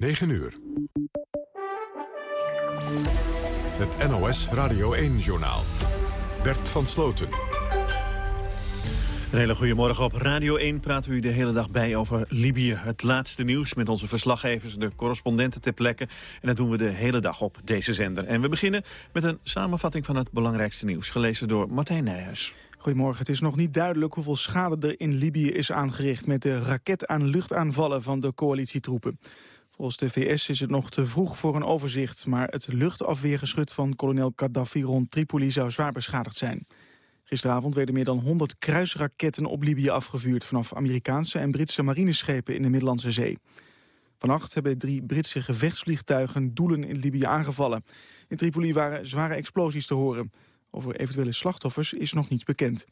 9 uur. Het NOS Radio 1-journaal. Bert van Sloten. Een hele goede morgen op Radio 1 praten we u de hele dag bij over Libië. Het laatste nieuws met onze verslaggevers, de correspondenten ter plekke. En dat doen we de hele dag op deze zender. En we beginnen met een samenvatting van het belangrijkste nieuws. Gelezen door Martijn Nijhuis. Goedemorgen. Het is nog niet duidelijk hoeveel schade er in Libië is aangericht... met de raket-aan-luchtaanvallen van de coalitietroepen. Volgens de VS is het nog te vroeg voor een overzicht... maar het luchtafweergeschut van kolonel Gaddafi rond Tripoli zou zwaar beschadigd zijn. Gisteravond werden meer dan 100 kruisraketten op Libië afgevuurd... vanaf Amerikaanse en Britse marineschepen in de Middellandse Zee. Vannacht hebben drie Britse gevechtsvliegtuigen doelen in Libië aangevallen. In Tripoli waren zware explosies te horen. Over eventuele slachtoffers is nog niets bekend.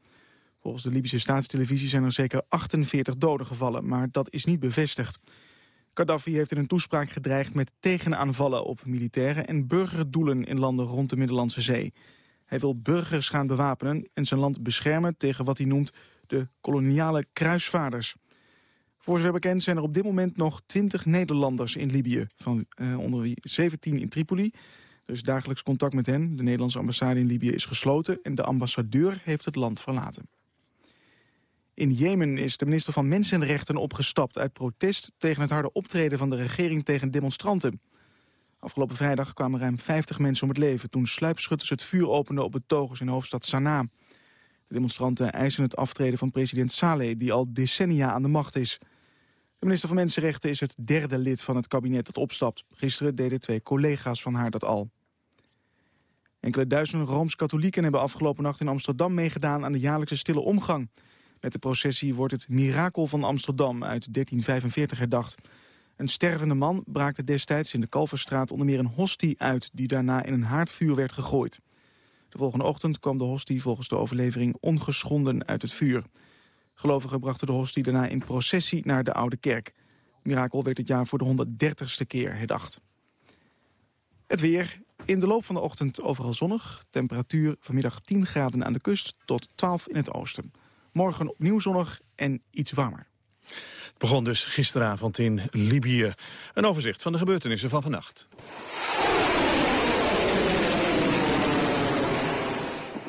Volgens de Libische staatstelevisie zijn er zeker 48 doden gevallen, maar dat is niet bevestigd. Gaddafi heeft in een toespraak gedreigd met tegenaanvallen op militaire en burgerdoelen in landen rond de Middellandse Zee. Hij wil burgers gaan bewapenen en zijn land beschermen tegen wat hij noemt de koloniale kruisvaarders. Voor zover bekend zijn er op dit moment nog 20 Nederlanders in Libië, van, eh, onder wie 17 in Tripoli. Er is dagelijks contact met hen. De Nederlandse ambassade in Libië is gesloten en de ambassadeur heeft het land verlaten. In Jemen is de minister van Mensenrechten opgestapt uit protest tegen het harde optreden van de regering tegen demonstranten. Afgelopen vrijdag kwamen ruim 50 mensen om het leven toen sluipschutters het vuur openden op betogers in hoofdstad Sanaa. De demonstranten eisen het aftreden van president Saleh, die al decennia aan de macht is. De minister van Mensenrechten is het derde lid van het kabinet dat opstapt. Gisteren deden twee collega's van haar dat al. Enkele duizenden Rooms-Katholieken hebben afgelopen nacht in Amsterdam meegedaan aan de jaarlijkse stille omgang. Met de processie wordt het mirakel van Amsterdam uit 1345 herdacht. Een stervende man braakte destijds in de Kalverstraat onder meer een hostie uit... die daarna in een haardvuur werd gegooid. De volgende ochtend kwam de hostie volgens de overlevering ongeschonden uit het vuur. Gelovigen brachten de hostie daarna in processie naar de Oude Kerk. Het mirakel werd dit jaar voor de 130ste keer herdacht. Het weer. In de loop van de ochtend overal zonnig. Temperatuur vanmiddag 10 graden aan de kust tot 12 in het oosten. Morgen opnieuw zonnig en iets warmer. Het begon dus gisteravond in Libië. Een overzicht van de gebeurtenissen van vannacht.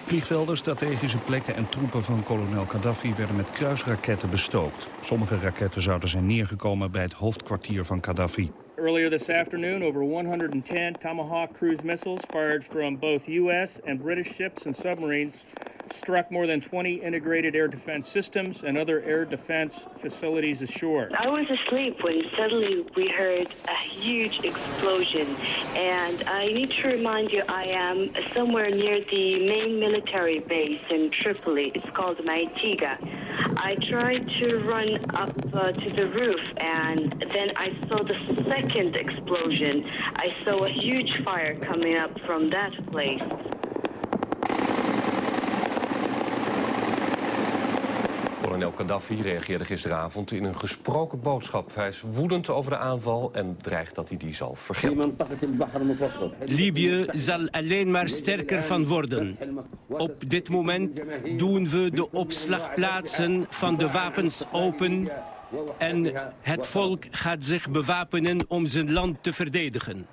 Vliegvelden, strategische plekken en troepen van kolonel Gaddafi werden met kruisraketten bestookt. Sommige raketten zouden zijn neergekomen bij het hoofdkwartier van Gaddafi. Earlier this afternoon, over 110 Tomahawk cruise missiles fired from both U.S. and British ships and submarines struck more than 20 integrated air defense systems and other air defense facilities ashore. I was asleep when suddenly we heard a huge explosion. And I need to remind you, I am somewhere near the main military base in Tripoli. It's called Maitiga. I tried to run up uh, to the roof and then I saw the second explosion. I saw a huge fire coming up from that place. Kolonel Gaddafi reageerde gisteravond in een gesproken boodschap. Hij is woedend over de aanval en dreigt dat hij die zal vergelden. Libië zal alleen maar sterker van worden. Op dit moment doen we de opslagplaatsen van de wapens open... en het volk gaat zich bewapenen om zijn land te verdedigen.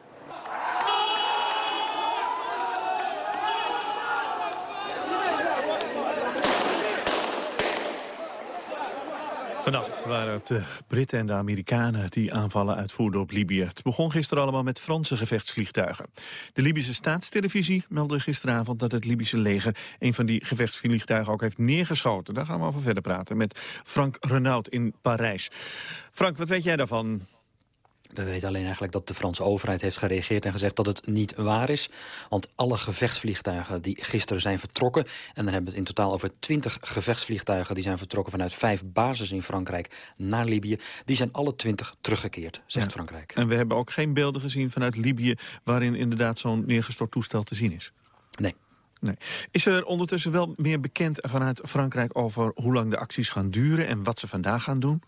Vannacht waren het de Britten en de Amerikanen die aanvallen uitvoerden op Libië. Het begon gisteren allemaal met Franse gevechtsvliegtuigen. De Libische staatstelevisie meldde gisteravond dat het Libische leger... een van die gevechtsvliegtuigen ook heeft neergeschoten. Daar gaan we over verder praten met Frank Renaud in Parijs. Frank, wat weet jij daarvan? We weten alleen eigenlijk dat de Franse overheid heeft gereageerd en gezegd dat het niet waar is. Want alle gevechtsvliegtuigen die gisteren zijn vertrokken... en dan hebben we het in totaal over twintig gevechtsvliegtuigen... die zijn vertrokken vanuit vijf bases in Frankrijk naar Libië... die zijn alle twintig teruggekeerd, zegt Frankrijk. En we hebben ook geen beelden gezien vanuit Libië... waarin inderdaad zo'n neergestort toestel te zien is? Nee. Nee. Is er ondertussen wel meer bekend vanuit Frankrijk over hoe lang de acties gaan duren... en wat ze vandaag gaan doen?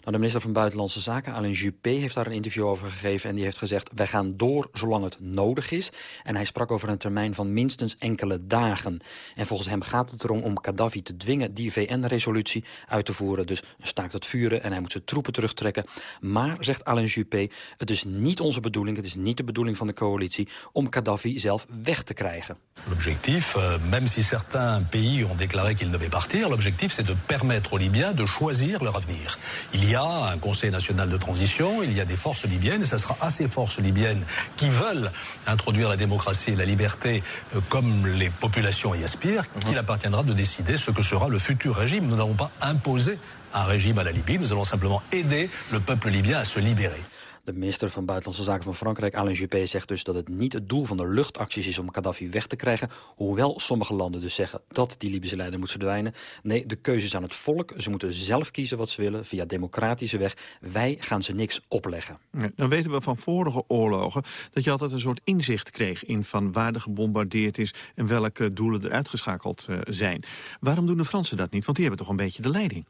Nou, de minister van Buitenlandse Zaken, Alain Juppé, heeft daar een interview over gegeven. En die heeft gezegd, wij gaan door zolang het nodig is. En hij sprak over een termijn van minstens enkele dagen. En volgens hem gaat het erom om Gaddafi te dwingen die VN-resolutie uit te voeren. Dus staakt het vuren en hij moet zijn troepen terugtrekken. Maar, zegt Alain Juppé, het is niet onze bedoeling, het is niet de bedoeling van de coalitie... om Gaddafi zelf weg te krijgen. L'objectif, euh, même si certains pays ont déclaré qu'ils devaient partir, l'objectif c'est de permettre aux Libyens de choisir leur avenir. Il y a un Conseil national de transition, il y a des forces libyennes, et ce sera à ces forces libyennes qui veulent introduire la démocratie et la liberté euh, comme les populations y aspirent, qu'il appartiendra de décider ce que sera le futur régime. Nous n'avons pas imposé un régime à la Libye, nous allons simplement aider le peuple libyen à se libérer. De minister van Buitenlandse Zaken van Frankrijk, Alain Juppé, zegt dus dat het niet het doel van de luchtacties is om Gaddafi weg te krijgen. Hoewel sommige landen dus zeggen dat die Libische leider moet verdwijnen. Nee, de keuze is aan het volk. Ze moeten zelf kiezen wat ze willen, via democratische weg. Wij gaan ze niks opleggen. Ja, dan weten we van vorige oorlogen dat je altijd een soort inzicht kreeg in van waar er gebombardeerd is en welke doelen er uitgeschakeld uh, zijn. Waarom doen de Fransen dat niet? Want die hebben toch een beetje de leiding.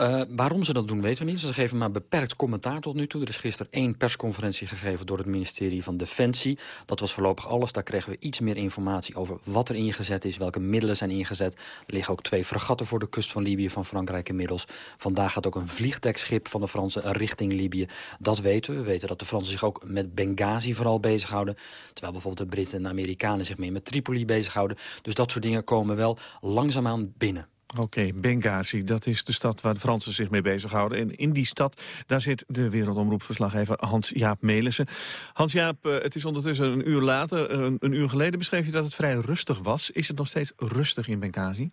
Uh, waarom ze dat doen, weten we niet. Ze geven maar beperkt commentaar tot nu toe. Er is gisteren één persconferentie gegeven door het ministerie van Defensie. Dat was voorlopig alles. Daar kregen we iets meer informatie over wat er ingezet is, welke middelen zijn ingezet. Er liggen ook twee fregatten voor de kust van Libië van Frankrijk inmiddels. Vandaag gaat ook een vliegdekschip van de Fransen richting Libië. Dat weten we. We weten dat de Fransen zich ook met Benghazi vooral bezighouden. Terwijl bijvoorbeeld de Britten en de Amerikanen zich meer met Tripoli bezighouden. Dus dat soort dingen komen wel langzaamaan binnen. Oké, Benghazi, dat is de stad waar de Fransen zich mee bezighouden. En in die stad, daar zit de wereldomroepverslaggever Hans-Jaap Melissen. Hans-Jaap, eh, het is ondertussen een uur later. Een, een, uur geleden beschreef je dat het vrij rustig was. Is het nog steeds rustig in Benghazi?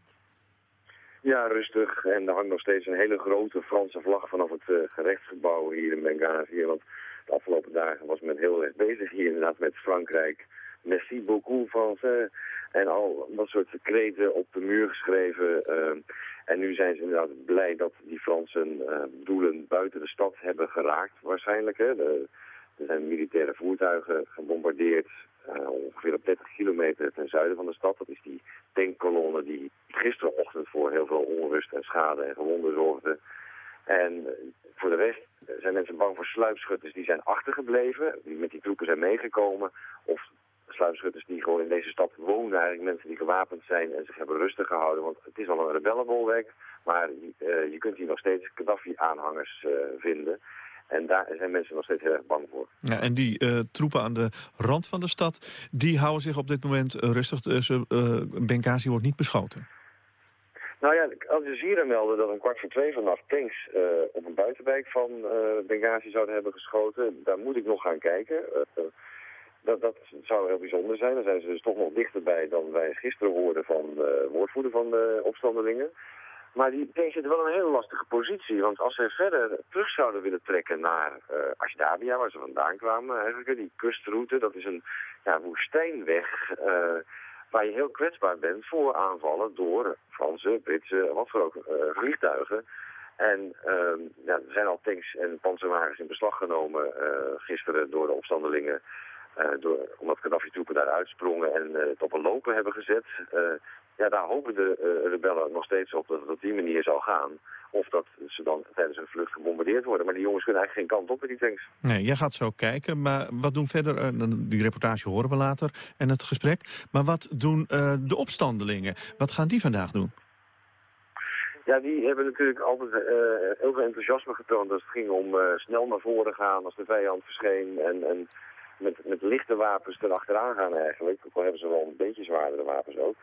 Ja, rustig. En er hangt nog steeds een hele grote Franse vlag vanaf het uh, gerechtsgebouw hier in Benghazi. Want de afgelopen dagen was men heel erg bezig hier inderdaad met Frankrijk. Merci beaucoup, Français. En al dat soort kreten op de muur geschreven. Uh, en nu zijn ze inderdaad blij dat die Fransen uh, doelen buiten de stad hebben geraakt, waarschijnlijk. Hè. Er zijn militaire voertuigen gebombardeerd uh, ongeveer op 30 kilometer ten zuiden van de stad. Dat is die tankkolonne die gisterenochtend voor heel veel onrust en schade en gewonden zorgde. En voor de rest zijn mensen bang voor sluipschutters die zijn achtergebleven, die met die troepen zijn meegekomen. Of sluipschutters die gewoon in deze stad wonen. Eigenlijk mensen die gewapend zijn en zich hebben rustig gehouden. Want het is al een rebellenbolwerk. Maar uh, je kunt hier nog steeds Gaddafi-aanhangers uh, vinden. En daar zijn mensen nog steeds heel erg bang voor. Ja, en die uh, troepen aan de rand van de stad, die houden zich op dit moment rustig. Dus Benghazi wordt niet beschoten. Nou ja, Al Jazeera meldde dat een kwart voor twee vannacht tanks uh, op een buitenwijk van uh, Benghazi zouden hebben geschoten. Daar moet ik nog gaan kijken. Uh, dat, dat zou heel bijzonder zijn. Dan zijn ze dus toch nog dichterbij dan wij gisteren hoorden van de woordvoerder van de opstandelingen. Maar die tanks zitten wel een hele lastige positie. Want als ze verder terug zouden willen trekken naar uh, waar ze vandaan kwamen, eigenlijk, die kustroute, dat is een ja, woestijnweg uh, waar je heel kwetsbaar bent voor aanvallen door Franse, Britse, wat voor ook, uh, vliegtuigen. En uh, ja, er zijn al tanks en panzerwagens in beslag genomen gisteren door de opstandelingen. Uh, door, omdat Gaddafi-troepen daar uitsprongen en uh, het op een lopen hebben gezet. Uh, ja, daar hopen de rebellen nog steeds op dat het op die manier zal gaan. Of dat ze dan tijdens hun vlucht gebombardeerd worden. Maar die jongens kunnen eigenlijk geen kant op met die tanks. Nee, jij gaat zo kijken. Maar wat doen verder, die reportage horen we later en het gesprek. Maar wat doen de opstandelingen? Wat gaan die vandaag doen? Ja, die hebben natuurlijk altijd heel veel enthousiasme getoond als het ging om snel naar voren gaan als de vijand verscheen. En, en met, met lichte wapens erachteraan gaan eigenlijk. Ook al hebben ze wel een beetje zwaardere wapens ook.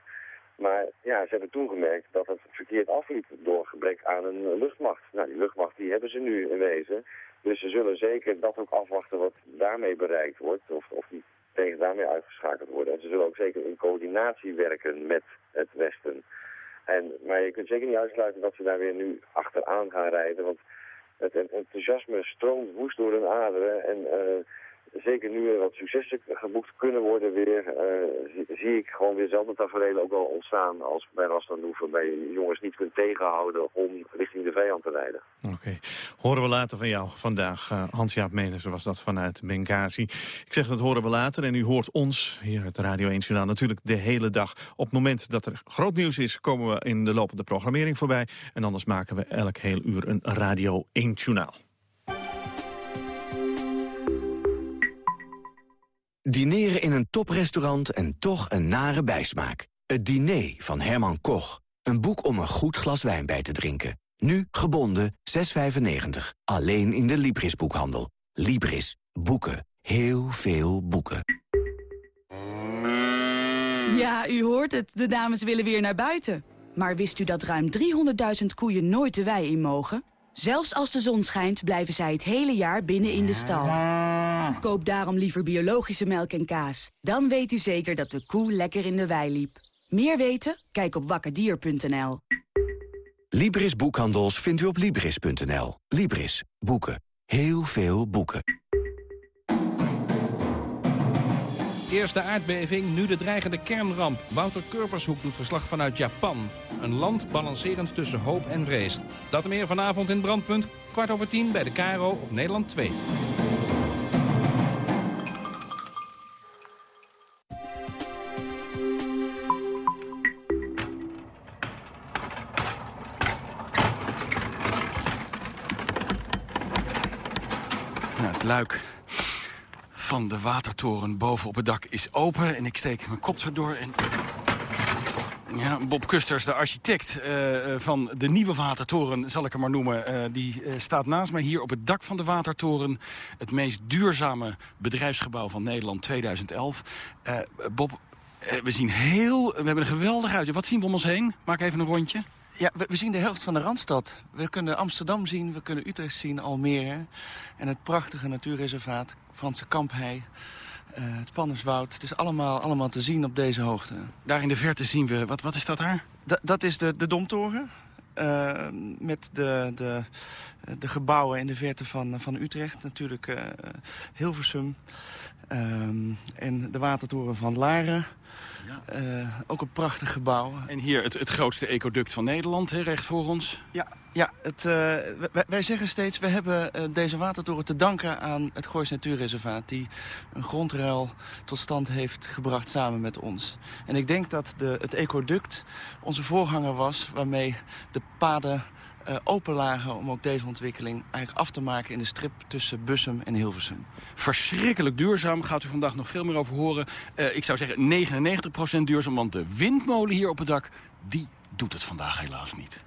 Maar ja, ze hebben toen gemerkt dat het verkeerd afliep door gebrek aan een luchtmacht. Nou, die luchtmacht die hebben ze nu in wezen. Dus ze zullen zeker dat ook afwachten wat daarmee bereikt wordt. Of, of die tegen daarmee uitgeschakeld worden. En ze zullen ook zeker in coördinatie werken met het Westen. En, maar je kunt zeker niet uitsluiten dat ze daar weer nu achteraan gaan rijden. Want het enthousiasme stroomt woest door hun aderen. En uh, zeker nu er wat successen geboekt kunnen worden weer, zie, zie, ik gewoon weer zelden tafereelen ook wel ontstaan als bij Rastandoe, waarbij je jongens niet kunt tegenhouden om richting de vijand te rijden. Oké, horen we later van jou vandaag. Hans-Jaap Menissen was dat vanuit Benghazi. Ik zeg dat horen we later en u hoort ons, hier het Radio 1 Journaal, natuurlijk de hele dag. Op het moment dat er groot nieuws is, komen we in de lopende programmering voorbij. En anders maken we elk heel uur een Radio 1 Journaal. Dineren in een toprestaurant en toch een nare bijsmaak. Het diner van Herman Koch. Een boek om een goed glas wijn bij te drinken. Nu gebonden 6,95. Alleen in de Libris-boekhandel. Libris. Boeken. Heel veel boeken. Ja, u hoort het. De dames willen weer naar buiten. Maar wist u dat ruim 300.000 koeien nooit de wei in mogen? Zelfs als de zon schijnt, blijven zij het hele jaar binnen in de stal. Koop daarom liever biologische melk en kaas. Dan weet u zeker dat de koe lekker in de wei liep. Meer weten? Kijk op wakkerdier.nl. Libris Boekhandels vindt u op Libris.nl. Libris. Boeken. Heel veel boeken. Eerste aardbeving, nu de dreigende kernramp. Wouter Kurpershoek doet verslag vanuit Japan. Een land balancerend tussen hoop en vrees. Dat meer vanavond in Brandpunt, kwart over tien bij de Caro op Nederland 2. het luik van de watertoren boven op het dak is open. En ik steek mijn kop erdoor en... Ja, Bob Kusters, de architect uh, van de nieuwe watertoren, zal ik hem maar noemen... Uh, die staat naast mij hier op het dak van de watertoren. Het meest duurzame bedrijfsgebouw van Nederland 2011. Bob, we zien heel... We hebben een geweldig uitje. Wat zien we om ons heen? Maak even een rondje. Ja, we, we, zien de helft van de Randstad. We kunnen Amsterdam zien, we kunnen Utrecht zien, Almere. En het prachtige natuurreservaat, Franse Kamphei. Uh, het Pannerswoud. Het is allemaal, allemaal te zien op deze hoogte. Daar in de verte zien we... Wat, wat is dat daar? Da, dat is de, de Domtoren. Uh, met de, de, de gebouwen in de verte van, van Utrecht. Natuurlijk uh, Hilversum. en de watertoren van Laren. Ja. Uh, ook een prachtig gebouw. En hier het, het grootste ecoduct van Nederland, hè, recht voor ons. Ja, ja het, uh, wij, wij, zeggen steeds, we hebben uh, deze watertoren te danken aan het Goois Natuurreservaat... die een grondruil tot stand heeft gebracht samen met ons. En ik denk dat de, het ecoduct onze voorganger was... waarmee de paden uh, open lagen om ook deze ontwikkeling eigenlijk af te maken... in de strip tussen Bussum en Hilversum. Verschrikkelijk duurzaam, gaat u vandaag nog veel meer over horen. Uh, ik zou zeggen 99% duurzaam, want de windmolen hier op het dak... die doet het vandaag helaas niet.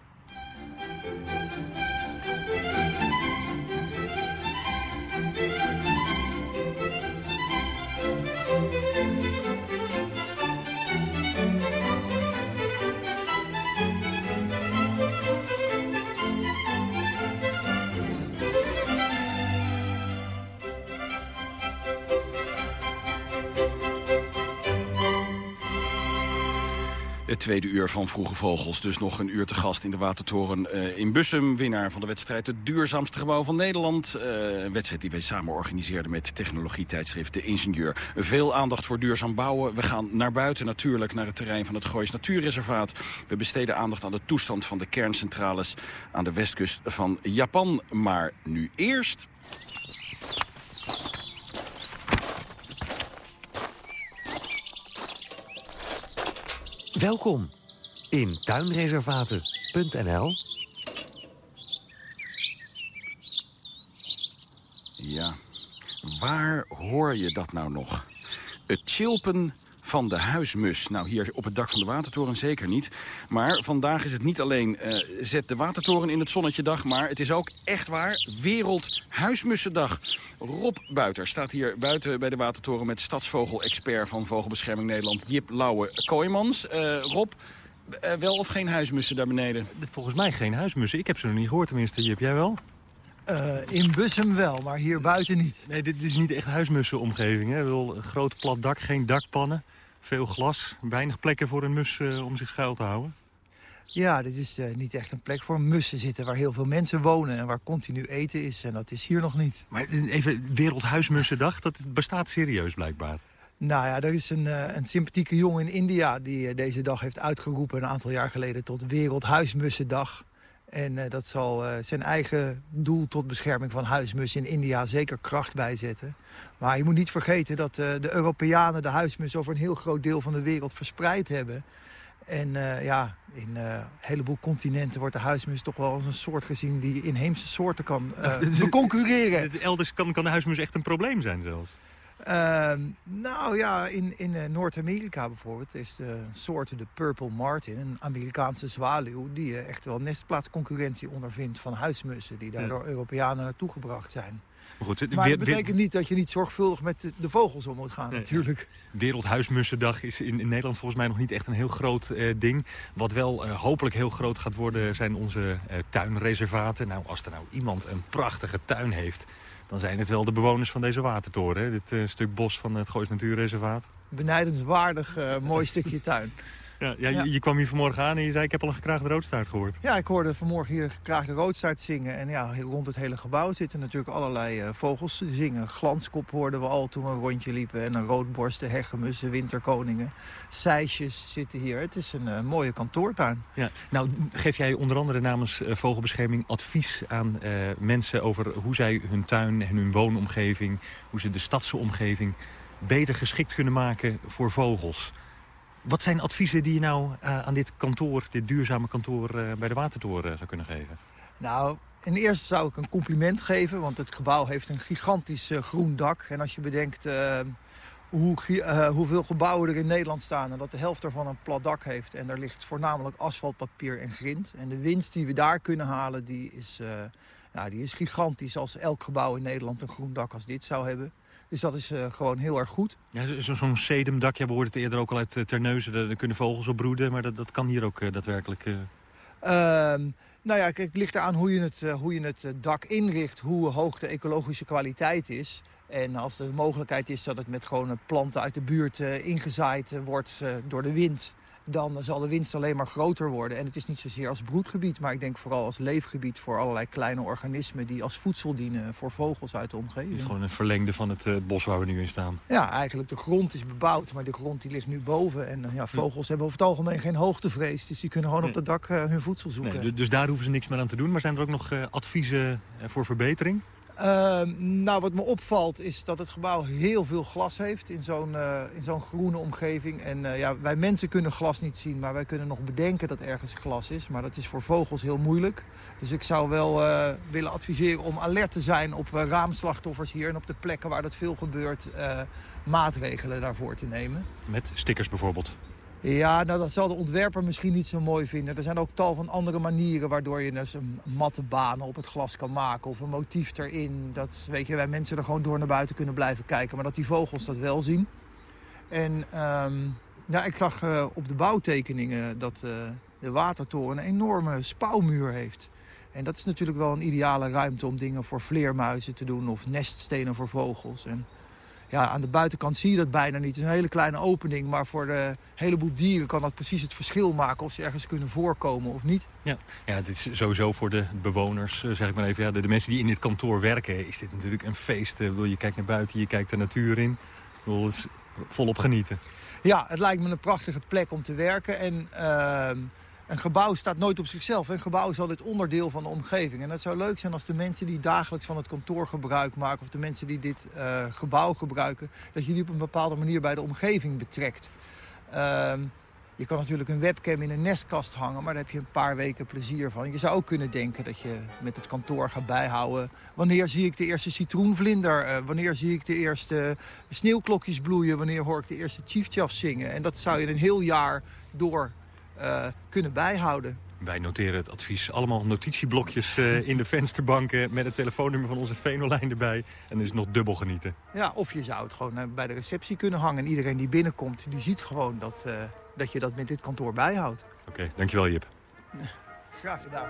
Het tweede uur van Vroege Vogels. Dus nog een uur te gast in de Watertoren uh, in Bussum. Winnaar van de wedstrijd Het Duurzaamste Gebouw van Nederland. Uh, een wedstrijd die wij samen organiseerden met technologietijdschrift De Ingenieur. Veel aandacht voor duurzaam bouwen. We gaan naar buiten natuurlijk, naar het terrein van het Goois Natuurreservaat. We besteden aandacht aan de toestand van de kerncentrales aan de westkust van Japan. Maar nu eerst... Welkom in tuinreservaten.nl. Ja, waar hoor je dat nou nog? Het chilpen van de huismus. Nou, hier op het dak van de Watertoren zeker niet. Maar vandaag is het niet alleen uh, zet de Watertoren in het zonnetje dag... maar het is ook echt waar Wereldhuismussendag. Rob Buiter staat hier buiten bij de Watertoren... met stadsvogel-expert van Vogelbescherming Nederland, Jip Lauwe-Kooijmans. Uh, Rob, uh, wel of geen huismussen daar beneden? Volgens mij geen huismussen. Ik heb ze nog niet gehoord tenminste. Jip, jij wel? Uh, in Bussum wel, maar hier buiten niet. Nee, dit is niet echt huismussenomgeving. Hè? Wil een groot plat dak, geen dakpannen, veel glas. Weinig plekken voor een mus uh, om zich schuil te houden. Ja, dit is uh, niet echt een plek voor mussen zitten waar heel veel mensen wonen en waar continu eten is. En dat is hier nog niet. Maar even Wereldhuismussendag, dat bestaat serieus blijkbaar. Nou ja, er is een, uh, een sympathieke jongen in India die uh, deze dag heeft uitgeroepen een aantal jaar geleden tot Wereldhuismussendag. En uh, dat zal zijn eigen doel tot bescherming van huismussen in India zeker kracht bijzetten. Maar je moet niet vergeten dat de Europeanen de huismus over een heel groot deel van de wereld verspreid hebben. En ja, in een heleboel continenten wordt de huismus toch wel als een soort gezien die inheemse soorten kan concurreren. Elders kan, kan de huismus echt een probleem zijn zelfs. Uh, nou ja, in, in uh, Noord-Amerika bijvoorbeeld is de soort de Purple Martin, een Amerikaanse zwaluw, die uh, echt wel nestplaatsconcurrentie ondervindt van huismussen die daar door Europeanen naartoe gebracht zijn. Maar, goed, maar dat betekent niet dat je niet zorgvuldig met de, vogels om moet gaan nee, natuurlijk. Wereldhuismussendag is in, in, Nederland volgens mij nog niet echt een heel groot uh, ding. Wat wel hopelijk heel groot gaat worden zijn onze tuinreservaten. Nou, als er nou iemand een prachtige tuin heeft dan zijn het wel de bewoners van deze watertoren. Hè? Dit stuk bos van het Goois Natuurreservaat. Benijdenswaardig mooi stukje tuin. Ja, ja, ja. Je, je, kwam hier vanmorgen aan en je zei ik heb al een gekraagde roodstaart gehoord. Ja, ik hoorde vanmorgen hier een gekraagde roodstaart zingen. En ja, rond het hele gebouw zitten natuurlijk allerlei uh, vogels zingen. Glanskop hoorden we al toen we een rondje liepen. En een roodborsten, hegemussen, winterkoningen. Seisjes zitten hier. Het is een uh, mooie kantoortuin. Ja. Nou, geef jij onder andere namens uh, Vogelbescherming advies aan mensen... over hoe zij hun tuin en hun woonomgeving... hoe ze de stadse omgeving beter geschikt kunnen maken voor vogels... Wat zijn adviezen die je nou uh, aan dit kantoor, dit duurzame kantoor uh, bij de Watertoren uh, zou kunnen geven? Nou, in eerste zou ik een compliment geven, want het gebouw heeft een gigantisch groen dak. En als je bedenkt hoe, hoeveel gebouwen er in Nederland staan en dat de helft ervan een plat dak heeft. En daar ligt voornamelijk asfaltpapier en grind. En de winst die we daar kunnen halen, die is, nou, die is gigantisch als elk gebouw in Nederland een groen dak als dit zou hebben. Dus dat is uh, gewoon heel erg goed. Ja, Zo'n zo sedumdak, ja, we hoorden het eerder ook al uit uh, Terneuzen. Daar kunnen vogels op broeden, maar dat, dat kan hier ook uh, daadwerkelijk... nou ja, kijk, het ligt eraan hoe je het, hoe je het dak inricht, hoe hoog de ecologische kwaliteit is. En als er de mogelijkheid is dat het met gewone planten uit de buurt ingezaaid wordt door de wind dan zal de winst alleen maar groter worden. En het is niet zozeer als broedgebied, maar ik denk vooral als leefgebied... voor allerlei kleine organismen die als voedsel dienen voor vogels uit de omgeving. Het is gewoon een verlengde van het uh, bos waar we nu in staan. Ja, eigenlijk de grond is bebouwd, maar de grond die ligt nu boven. En uh, ja, vogels hm. hebben over het algemeen geen hoogtevrees, dus die kunnen gewoon op het dak uh, hun voedsel zoeken. Nee, dus daar hoeven ze niks meer aan te doen. Maar zijn er ook nog adviezen voor verbetering? Uh, nou, wat me opvalt is dat het gebouw heel veel glas heeft in zo'n uh, in zo'n groene omgeving. En uh, ja, wij mensen kunnen glas niet zien, maar wij kunnen nog bedenken dat ergens glas is. Maar dat is voor vogels heel moeilijk. Dus ik zou wel eh, willen adviseren om alert te zijn op raamslachtoffers hier... en op de plekken waar dat veel gebeurt, maatregelen daarvoor te nemen. Met stickers bijvoorbeeld? Ja, nou dat zal de ontwerper misschien niet zo mooi vinden. Er zijn ook tal van andere manieren waardoor je dus een matte banen op het glas kan maken. Of een motief erin. Dat weet je, wij mensen er gewoon door naar buiten kunnen blijven kijken. Maar dat die vogels dat wel zien. En um, ja, ik zag uh, op de bouwtekeningen dat uh, de watertoren een enorme spouwmuur heeft. En dat is natuurlijk wel een ideale ruimte om dingen voor vleermuizen te doen. Of neststenen voor vogels. En ja, aan de buitenkant zie je dat bijna niet. Het is een hele kleine opening, maar voor een heleboel dieren kan dat precies het verschil maken of ze ergens kunnen voorkomen of niet. Ja, ja het is sowieso voor de bewoners, eh, zeg ik maar even, ja, de, de mensen die in dit kantoor werken, is dit natuurlijk een feest. Ik bedoel, je kijkt naar buiten, je kijkt de natuur in. Ik bedoel, volop genieten. Ja, het lijkt me een prachtige plek om te werken en... Uh, een gebouw staat nooit op zichzelf. Een gebouw is altijd onderdeel van de omgeving. En het zou leuk zijn als de mensen die dagelijks van het kantoor gebruik maken... of de mensen die dit uh, gebouw gebruiken... dat je die op een bepaalde manier bij de omgeving betrekt. Uh, je kan natuurlijk een webcam in een nestkast hangen... maar daar heb je een paar weken plezier van. Je zou ook kunnen denken dat je met het kantoor gaat bijhouden... wanneer zie ik de eerste citroenvlinder? Uh, wanneer zie ik de eerste sneeuwklokjes bloeien? Wanneer hoor ik de eerste chiefchaff zingen? En dat zou je een heel jaar door uh, kunnen bijhouden. Wij noteren het advies. Allemaal notitieblokjes uh, in de vensterbanken... met het telefoonnummer van onze Venolijn erbij. En dus nog dubbel genieten. Ja, of je zou het gewoon uh, bij de receptie kunnen hangen. En iedereen die binnenkomt, die ziet gewoon dat, dat je dat met dit kantoor bijhoudt. Oké, okay, dankjewel Jip. Graag gedaan.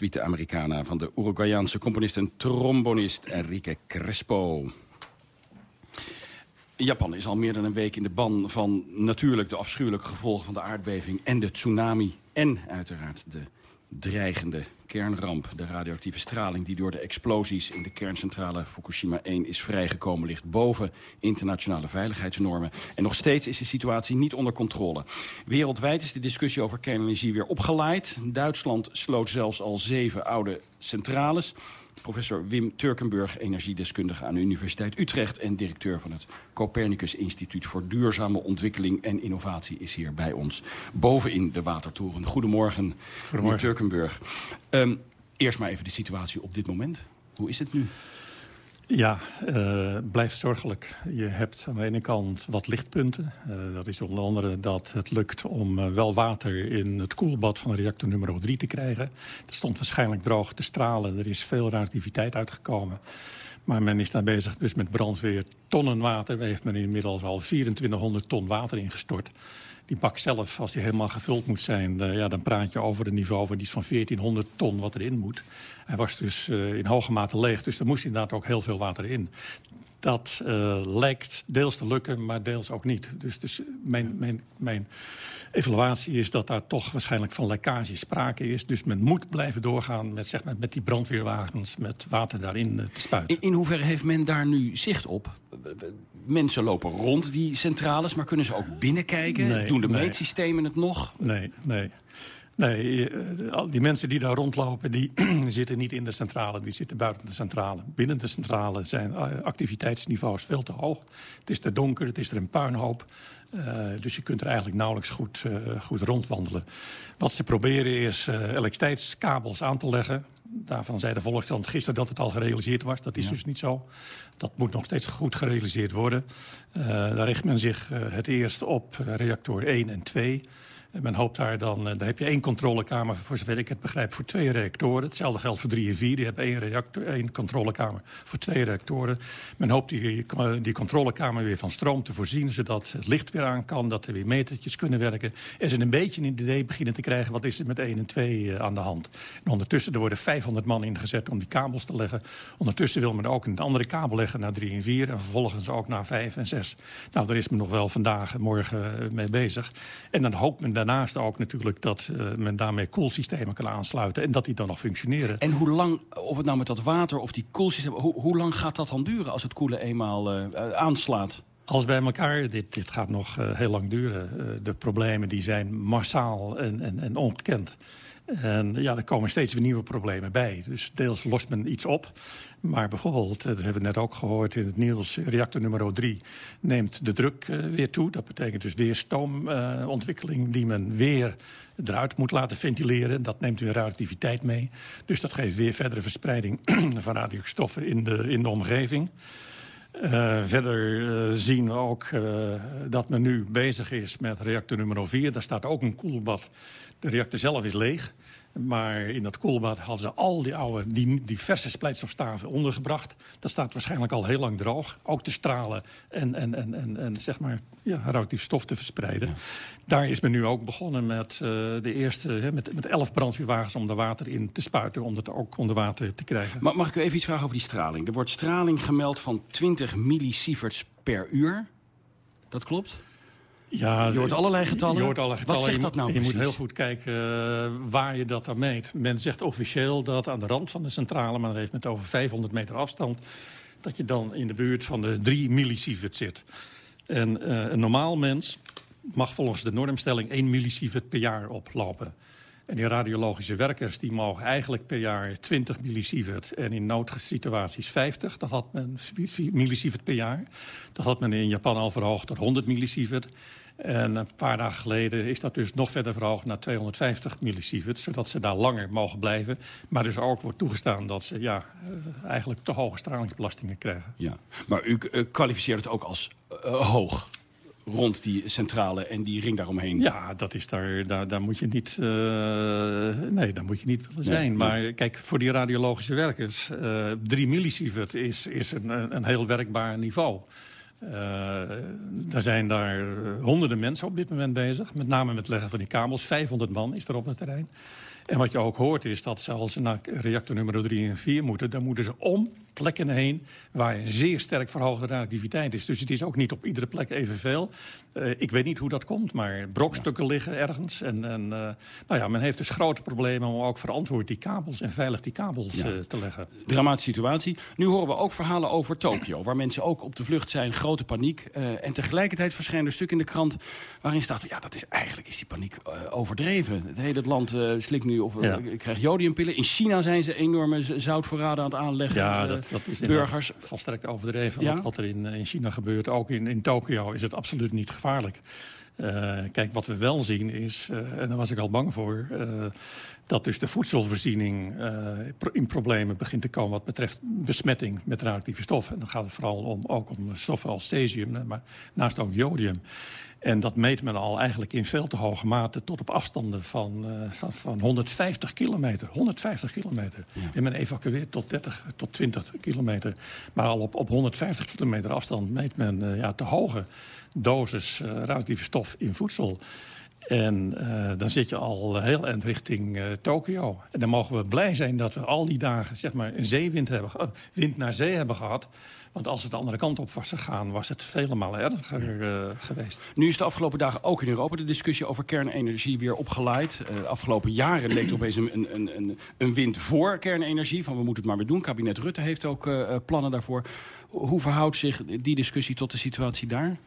Suite Americana... van de Uruguayaanse componist en trombonist Enrique Crespo. Japan is al meer dan een week in de ban van natuurlijk de afschuwelijke gevolgen van de aardbeving en de tsunami. En uiteraard de dreigende kernramp. De radioactieve straling die door de explosies in de kerncentrale Fukushima 1 is vrijgekomen... ligt boven internationale veiligheidsnormen. En nog steeds is de situatie niet onder controle. Wereldwijd is de discussie over kernenergie weer opgeleid. Duitsland sloot zelfs al zeven oude centrales. Professor Wim Turkenburg, energiedeskundige aan de Universiteit Utrecht... en directeur van het Copernicus Instituut voor Duurzame Ontwikkeling en Innovatie... is hier bij ons bovenin de Watertoren. Goedemorgen, Goedemorgen. Wim Turkenburg. Um, eerst maar even de situatie op dit moment. Hoe is het nu? Ja, uh, blijft zorgelijk. Je hebt aan de ene kant wat lichtpunten. Uh, dat is onder andere dat het lukt om uh, wel water in het koelbad van reactor nummer 3 te krijgen. Er stond waarschijnlijk droog te stralen. Er is veel radioactiviteit uitgekomen. Maar men is daar bezig dus met brandweer. Tonnen water. We heeft men inmiddels al 2400 ton water ingestort die bak zelf, als die helemaal gevuld moet zijn... Ja, dan praat je over een niveau van iets van 1400 ton wat erin moet. Hij was dus uh, in hoge mate leeg, dus er moest inderdaad ook heel veel water in. Dat uh, lijkt deels te lukken, maar deels ook niet. Dus, dus mijn, mijn, mijn evaluatie is dat daar toch waarschijnlijk van lekkage sprake is. Dus men moet blijven doorgaan met, zeg maar, met die brandweerwagens... met water daarin te spuiten. In, in hoeverre heeft men daar nu zicht op? Mensen lopen rond die centrales, maar kunnen ze ook binnenkijken? Nee, Doen de nee. meetsystemen het nog? Nee, nee. Nee, eh, al die mensen die daar rondlopen, die zitten niet in de centrale. Die zitten buiten de centrale. Binnen de centrale zijn eh, activiteitsniveaus veel te hoog. Het is te donker, het is er een puinhoop. Uh, dus je kunt er eigenlijk nauwelijks goed, uh, goed rondwandelen. Wat ze proberen is uh, elektriciteitskabels aan te leggen. Daarvan zei de Volkskrant gisteren dat het al gerealiseerd was. Dat is ja. dus niet zo. Dat moet nog steeds goed gerealiseerd worden. daar richt men zich het eerst op reactor 1 en 2... Men hoopt daar dan, daar heb je één controlekamer, voor zover ik het begrijp, voor twee reactoren. Hetzelfde geldt voor drie en vier. Die hebben één, reactor, één controlekamer voor twee reactoren. Men hoopt die, die controlekamer weer van stroom te voorzien, zodat het licht weer aan kan, dat er weer metertjes kunnen werken. En ze een beetje een idee beginnen te krijgen, wat is er met één en twee uh, aan de hand. En ondertussen, er worden 500 man ingezet om die kabels te leggen. Ondertussen wil men ook een andere kabel leggen naar drie en vier en vervolgens ook naar vijf en zes. Nou, daar is men nog wel vandaag en morgen mee bezig. En dan hoopt men daarnaast ook natuurlijk dat uh, men daarmee koelsystemen kan aansluiten... en dat die dan nog functioneren. En hoe lang, of het nou met dat water of die koelsystemen... hoe, hoe lang gaat dat dan duren als het koelen eenmaal uh, aanslaat? Alles bij elkaar, dit, dit gaat nog heel lang duren. de problemen die zijn massaal en, en, en ongekend. En ja, er komen steeds weer nieuwe problemen bij. Dus deels lost men iets op. Maar bijvoorbeeld, dat hebben we net ook gehoord in het nieuws... reactor nummer 3 neemt de druk uh, weer toe. Dat betekent dus weer stoomontwikkeling die men weer eruit moet laten ventileren. Dat neemt weer radioactiviteit mee. Dus dat geeft weer verdere verspreiding van radiostoffen in de, in de omgeving. Uh, verder uh, zien we ook uh, dat men nu bezig is met reactor nummer 4. Daar staat ook een koelbad. De reactor zelf is leeg. Maar in dat koelbad hadden ze al die oude, die, die verse splijtstofstaven ondergebracht. Dat staat waarschijnlijk al heel lang droog. Ook te stralen en, en, en, en, en zeg maar, ja, radioactief stof te verspreiden. Ja. Daar is men nu ook begonnen met uh, de eerste, hè, met, met elf brandweerwagens om er water in te spuiten. Om dat ook onder water te krijgen. Maar mag ik u even iets vragen over die straling? Er wordt straling gemeld van 20 millisieverts per uur. Dat klopt? Ja, je hoort allerlei getallen. Je hoort allerlei getallen. Wat zegt dat nou Je precies? moet heel goed kijken uh, waar je dat aan meet. Men zegt officieel dat aan de rand van de centrale... maar dan heeft men het over 500 meter afstand... dat je dan in de buurt van de 3 millisievert zit. En uh, een normaal mens mag volgens de normstelling 1 millisievert per jaar oplopen. En die radiologische werkers die mogen eigenlijk per jaar 20 millisievert... en in noodsituaties 50. Dat had men millisievert per jaar. Dat had men in Japan al verhoogd tot 100 millisievert. En een paar dagen geleden is dat dus nog verder verhoogd naar 250 millisievert... zodat ze daar langer mogen blijven. Maar dus ook wordt toegestaan dat ze ja, uh, eigenlijk te hoge stralingsbelastingen krijgen. Ja. Maar u uh, kwalificeert het ook als uh, hoog? Rond die centrale en die ring daaromheen. Ja, dat is daar, daar, daar moet je niet, uh, nee, daar moet je niet willen zijn. Nee, maar nee. kijk, voor die radiologische werkers, uh, 3 millisievert is, is een, een heel werkbaar niveau. Uh, er zijn daar honderden mensen op dit moment bezig. Met name met het leggen van die kabels. 500 man is er op het terrein. En wat je ook hoort is dat zelfs naar reactor nummer 3 en 4 moeten... dan moeten ze om plekken heen waar een zeer sterk verhoogde reactiviteit is. Dus het is ook niet op iedere plek evenveel. Uh, ik weet niet hoe dat komt, maar brokstukken liggen ergens. En, en uh, nou ja, men heeft dus grote problemen om ook verantwoord die kabels... en veilig die kabels ja. uh, te leggen. Dramatische situatie. Nu horen we ook verhalen over Tokio... waar mensen ook op de vlucht zijn, grote paniek. en tegelijkertijd verschijnt een stuk in de krant waarin staat... ja, dat is, eigenlijk is die paniek overdreven. Het hele land slikt nu of ja. krijgt jodiumpillen. In China zijn ze enorme zoutvoorraden aan het aanleggen. Ja, dat, dat is burgers. volstrekt overdreven. Ja? Wat, wat, er in, in China gebeurt, ook in, in Tokio, is het absoluut niet gevaarlijk. Uh, kijk, wat we wel zien is, uh, en daar was ik al bang voor... Uh, dat dus de voedselvoorziening in problemen begint te komen... wat betreft besmetting met radioactieve stoffen. En dan gaat het vooral om, ook om stoffen als cesium, maar naast ook jodium. En dat meet men al eigenlijk in veel te hoge mate... tot op afstanden van, uh, van, van 150 kilometer. 150 kilometer. Ja. En men evacueert tot 30 tot 20 kilometer. Maar al op, op 150 kilometer afstand meet men uh, ja, te hoge dosis uh, radioactieve stof in voedsel. En uh, dan zit je al heel eind richting uh, Tokio. En dan mogen we blij zijn dat we al die dagen zeg maar, een zeewind hebben, uh, wind naar zee hebben gehad. Want als het de andere kant op was gegaan, was het vele malen erger uh, geweest. Nu is de afgelopen dagen ook in Europa de discussie over kernenergie weer opgeleid. De afgelopen jaren leek er opeens een, een, een, een wind voor kernenergie. Van we moeten het maar weer doen. Kabinet Rutte heeft ook plannen daarvoor. Hoe verhoudt zich die discussie tot de situatie daar?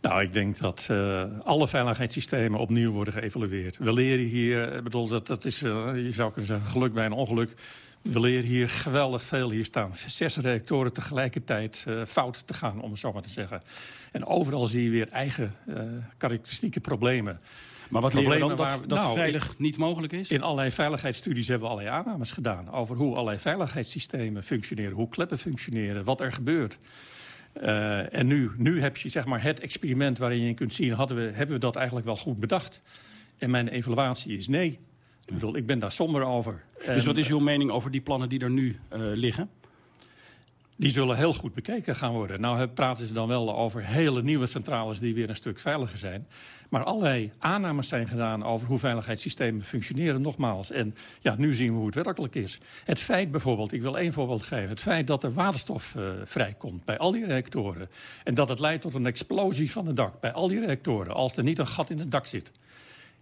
Nou, ik denk dat uh, alle veiligheidssystemen opnieuw worden geëvalueerd. We leren hier, bedoel, dat, dat is, uh, je zou kunnen zeggen, geluk bij een ongeluk. We leren hier geweldig veel. Hier staan zes reactoren tegelijkertijd uh, fout te gaan, om het zo maar te zeggen. En overal zie je weer eigen karakteristieke problemen. Maar wat problemen dan dat, dat nou, veilig niet mogelijk is? In allerlei veiligheidsstudies hebben we allerlei aannames gedaan... over hoe allerlei veiligheidssystemen functioneren, hoe kleppen functioneren, wat er gebeurt. Uh, en nu, nu heb je zeg maar, het experiment waarin je kunt zien... Hadden we, hebben we dat eigenlijk wel goed bedacht? En mijn evaluatie is nee. Ik bedoel, ik ben daar somber over. Dus en, wat is uw mening over die plannen die er nu uh, liggen? Die zullen heel goed bekeken gaan worden. Nou praten ze dan wel over hele nieuwe centrales die weer een stuk veiliger zijn. Maar allerlei aannames zijn gedaan over hoe veiligheidssystemen functioneren, nogmaals. En ja, nu zien we hoe het werkelijk is. Het feit bijvoorbeeld, ik wil één voorbeeld geven. Het feit dat er waterstof uh, vrijkomt bij al die reactoren. En dat het leidt tot een explosie van het dak bij al die reactoren. Als er niet een gat in het dak zit.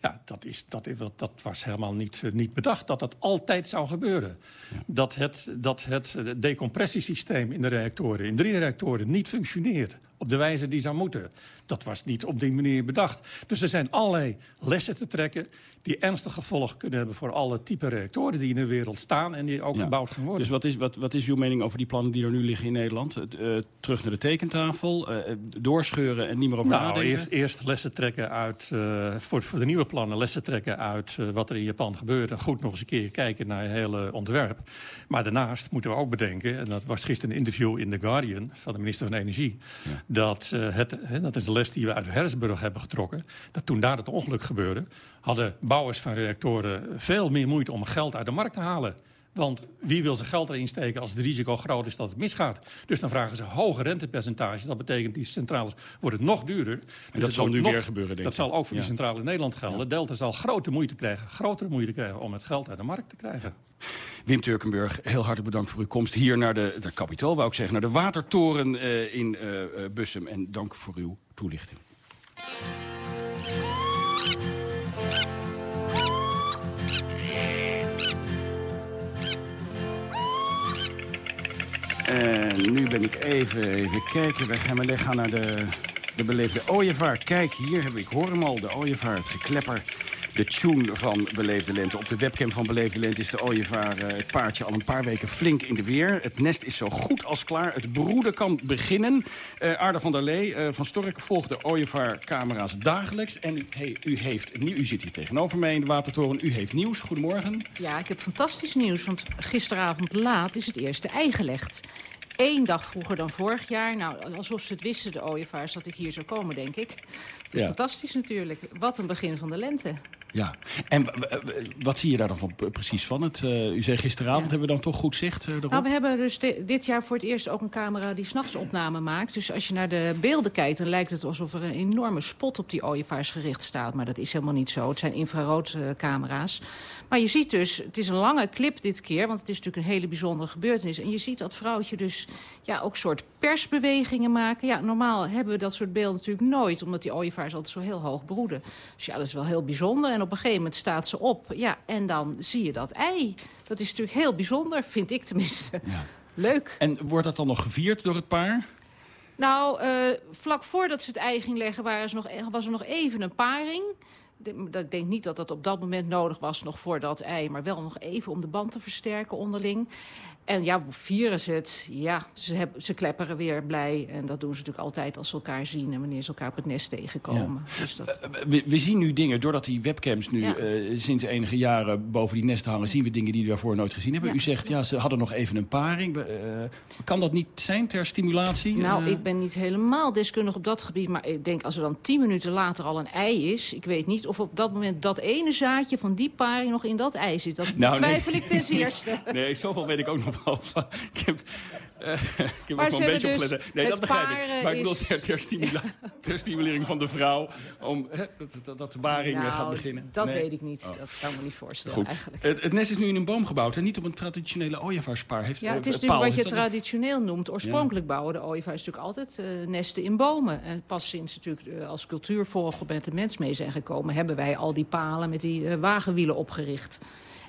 Ja, dat, is, dat, dat was helemaal niet, uh, niet bedacht dat dat altijd zou gebeuren. Ja. Dat, het, dat het decompressiesysteem in de reactoren, in drie reactoren, niet functioneert op de wijze die zou moeten. Dat was niet op die manier bedacht. Dus er zijn allerlei lessen te trekken die ernstig gevolgen kunnen hebben... voor alle type reactoren die in de wereld staan en die ook ja. gebouwd gaan worden. Dus wat is, wat, wat is uw mening over die plannen die er nu liggen in Nederland? Uh, terug naar de tekentafel, uh, doorscheuren en niet meer over nou, nadenken? Eerst, eerst lessen trekken uit, uh, voor, voor de nieuwe plannen... lessen trekken uit wat er in Japan gebeurt... en goed nog eens een keer kijken naar het hele ontwerp. Maar daarnaast moeten we ook bedenken... en dat was gisteren een interview in The Guardian van de minister van Energie... Dat, het, dat is de les die we uit Harrisburg hebben getrokken... dat toen daar het ongeluk gebeurde... hadden bouwers van reactoren veel meer moeite om geld uit de markt te halen. Want wie wil zijn geld erin steken als het risico groot is dat het misgaat? Dus dan vragen ze hoge rentepercentages. Dat betekent die centrales worden nog duurder. En dus dat zal nu nog, weer gebeuren, denk Dat zal ook voor ja. die centrale in Nederland gelden. Ja. Delta zal grote moeite krijgen, grotere moeite krijgen om het geld uit de markt te krijgen. Wim Turkenburg, heel hartelijk bedankt voor uw komst hier naar de, de kapitool, wou ik zeggen, naar de Watertoren uh, in uh, Bussum. En dank voor uw toelichting. En nu ben ik even, even kijken. We gaan, gaan naar de, de beleefde ooievaar. Kijk, hier heb ik, hoor hem al, de ooievaar, het geklepper. De tune van Beleefde Lente. Op de webcam van Beleefde Lente is de ooievaar, uh, het paardje, al een paar weken flink in de weer. Het nest is zo goed als klaar. Het broeden kan beginnen. Uh, Aarde van der Lee uh, van Stork volgt de ooievaarcamera's dagelijks. En hey, u, heeft, u zit hier tegenover mij in de Watertoren. U heeft nieuws. Goedemorgen. Ja, ik heb fantastisch nieuws. Want gisteravond laat is het eerste ei gelegd. Eén dag vroeger dan vorig jaar. Nou, alsof ze het wisten, de ooievaars, dat ik hier zou komen, denk ik. Het is ja. fantastisch natuurlijk. Wat een begin van de lente. Ja, en wat zie je daar dan van, precies van? Het, uh, u zei gisteravond, hebben we dan toch goed zicht uh, erop? Nou, we hebben dus dit jaar voor het eerst ook een camera die s'nachts opname maakt. Dus als je naar de beelden kijkt, dan lijkt het alsof er een enorme spot op die ooievaars gericht staat. Maar dat is helemaal niet zo. Het zijn infraroodcamera's. Maar je ziet dus, het is een lange clip dit keer, want het is natuurlijk een hele bijzondere gebeurtenis. En je ziet dat vrouwtje dus ja, ook soort persbewegingen maken. Ja, normaal hebben we dat soort beelden natuurlijk nooit, omdat die ooievaars altijd zo heel hoog broeden. Dus ja, dat is wel heel bijzonder. En op een gegeven moment staat ze op. Ja, en dan zie je dat ei. Dat is natuurlijk heel bijzonder, vind ik tenminste. Ja. Leuk. En wordt dat dan nog gevierd door het paar? Nou, uh, vlak voordat ze het ei ging leggen was er nog, was er nog even een paring. Ik denk niet dat dat op dat moment nodig was nog voor dat ei... maar wel nog even om de band te versterken onderling. En ja, vieren ze het? Ja, ze, hebben, ze klepperen weer blij. En dat doen ze natuurlijk altijd als ze elkaar zien... en wanneer ze elkaar op het nest tegenkomen. Dus dat... Eh, we, we, zien nu dingen, doordat die webcams nu ja. uh, sinds enige jaren... boven die nesten hangen, zien we dingen die we daarvoor nooit gezien hebben. Ja. U zegt, ja, ze hadden nog even een paring. Uh, kan dat niet zijn ter stimulatie? Nou, ik ben niet helemaal deskundig op dat gebied... maar ik denk, als er dan tien minuten later al een ei is... ik weet niet of op dat moment dat ene zaadje van die paring nog in dat ei zit. Dat nou, twijfel nee. ik ten zeerste. nee, zoveel weet ik ook nog ik heb, uh, ik heb maar ook wel een beetje dus opgelet. Nee, dat begrijp ik. Maar ik bedoel ter, ter, stimula ter, stimulering van de vrouw... om dat, de baring nou, gaat beginnen. Dat nee. weet ik niet. Oh. Dat kan ik me niet voorstellen Goed. eigenlijk. Het, het, nest is nu in een boom gebouwd en niet op een traditionele ooievaarspaar. Heeft, ja, het is natuurlijk wat je traditioneel noemt. Oorspronkelijk ja. bouwen de ooievaars natuurlijk altijd uh, nesten in bomen. En pas sinds natuurlijk uh, als cultuurvolger met de mens mee zijn gekomen... hebben wij al die palen met die uh, wagenwielen opgericht.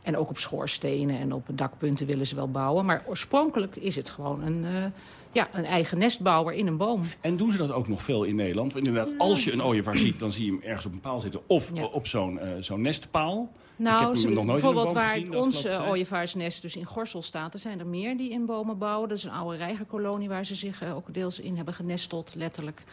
En ook op schoorstenen en op dakpunten willen ze wel bouwen. Maar oorspronkelijk is het gewoon een, uh, ja, een eigen nestbouwer in een boom. En doen ze dat ook nog veel in Nederland? Want inderdaad, als je een ooievaar ziet, dan zie je hem ergens op een paal zitten. Of ja. op zo'n uh, zo'n nestpaal. Nou, ze, bijvoorbeeld waar ons uh, ooievaarsnest dus in Gorsel staat... er zijn er meer die in bomen bouwen. Dat is een oude reigerkolonie waar ze zich uh, ook deels in hebben genesteld, letterlijk.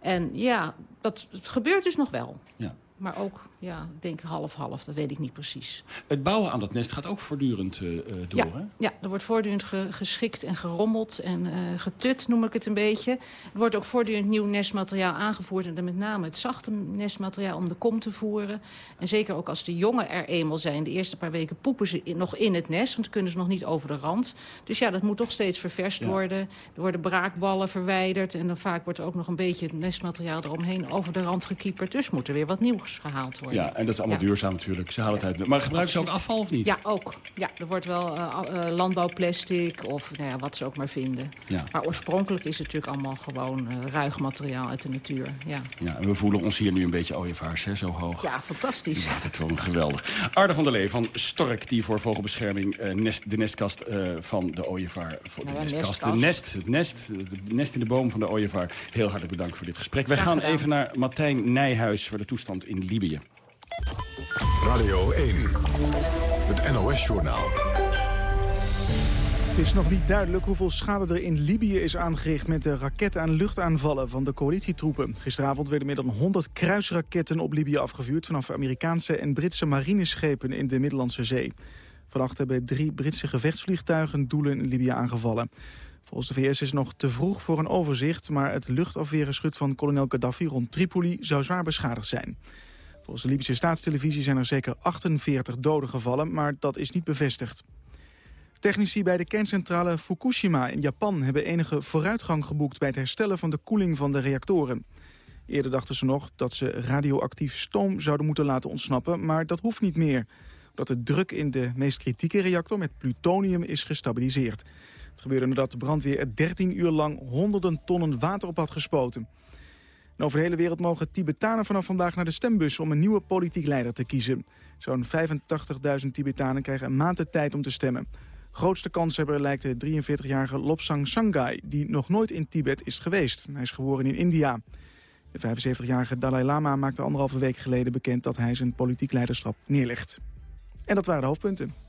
En ja, dat gebeurt dus nog wel. Ja. Maar ook, ja, ik denk half-half, dat weet ik niet precies. Het bouwen aan dat nest gaat ook voortdurend uh, door, ja, hè? Ja, er wordt voortdurend ge geschikt en gerommeld en uh, getut, noem ik het een beetje. Er wordt ook voortdurend nieuw nestmateriaal aangevoerd... en dan met name het zachte nestmateriaal om de kom te voeren. En zeker ook als de jongen er eenmaal zijn. De eerste paar weken poepen ze in, nog in het nest, want dan kunnen ze nog niet over de rand. Dus ja, dat moet toch steeds ververst ja. worden. Er worden braakballen verwijderd... en dan vaak wordt er ook nog een beetje het nestmateriaal eromheen over de rand gekieperd. Dus moet er weer wat nieuws gehaald worden. Ja, en dat is allemaal ja. duurzaam natuurlijk. Ze halen het uit. Maar gebruiken ze ook afval of niet? Ja, ook. Ja, er wordt wel uh, uh, landbouwplastic of nou ja, wat ze ook maar vinden. Ja. Maar oorspronkelijk is het natuurlijk allemaal gewoon uh, ruig materiaal uit de natuur. Ja. ja, en we voelen ons hier nu een beetje ooievaars, hè, zo hoog. Ja, fantastisch. Ja, dat is gewoon geweldig. Arde van der Lee van Stork, die voor vogelbescherming nest, de nestkast van de ooievaar... De nou nestkast, de nest, het nest, het nest in de boom van de ooievaar. Heel hartelijk bedankt voor dit gesprek. Wij gaan even naar Martijn Nijhuis voor de toestand in Libië. Radio 1, het NOS-journaal. Het is nog niet duidelijk hoeveel schade er in Libië is aangericht... met de raket- en luchtaanvallen van de coalitietroepen. Gisteravond werden meer dan 100 kruisraketten op Libië afgevuurd... vanaf Amerikaanse en Britse marineschepen in de Middellandse Zee. Vannacht hebben drie Britse gevechtsvliegtuigen doelen in Libië aangevallen. Volgens de VS is het nog te vroeg voor een overzicht... maar het luchtafweergeschut van kolonel Gaddafi rond Tripoli zou zwaar beschadigd zijn. Volgens de Libische staatstelevisie zijn er zeker 48 doden gevallen, maar dat is niet bevestigd. Technici bij de kerncentrale Fukushima in Japan hebben enige vooruitgang geboekt bij het herstellen van de koeling van de reactoren. Eerder dachten ze nog dat ze radioactief stoom zouden moeten laten ontsnappen, maar dat hoeft niet meer. Omdat de druk in de meest kritieke reactor met plutonium is gestabiliseerd. Het gebeurde nadat de brandweer er 13 uur lang honderden tonnen water op had gespoten. Over de hele wereld mogen Tibetanen vanaf vandaag naar de stembus om een nieuwe politiek leider te kiezen. Zo'n 85.000 Tibetanen krijgen een maand de tijd om te stemmen. Grootste kanshebber lijkt de 43-jarige Lobsang Sangai, die nog nooit in Tibet is geweest. Hij is geboren in India. De 75-jarige Dalai Lama maakte anderhalve week geleden bekend dat hij zijn politiek leiderschap neerlegt. En dat waren de hoofdpunten.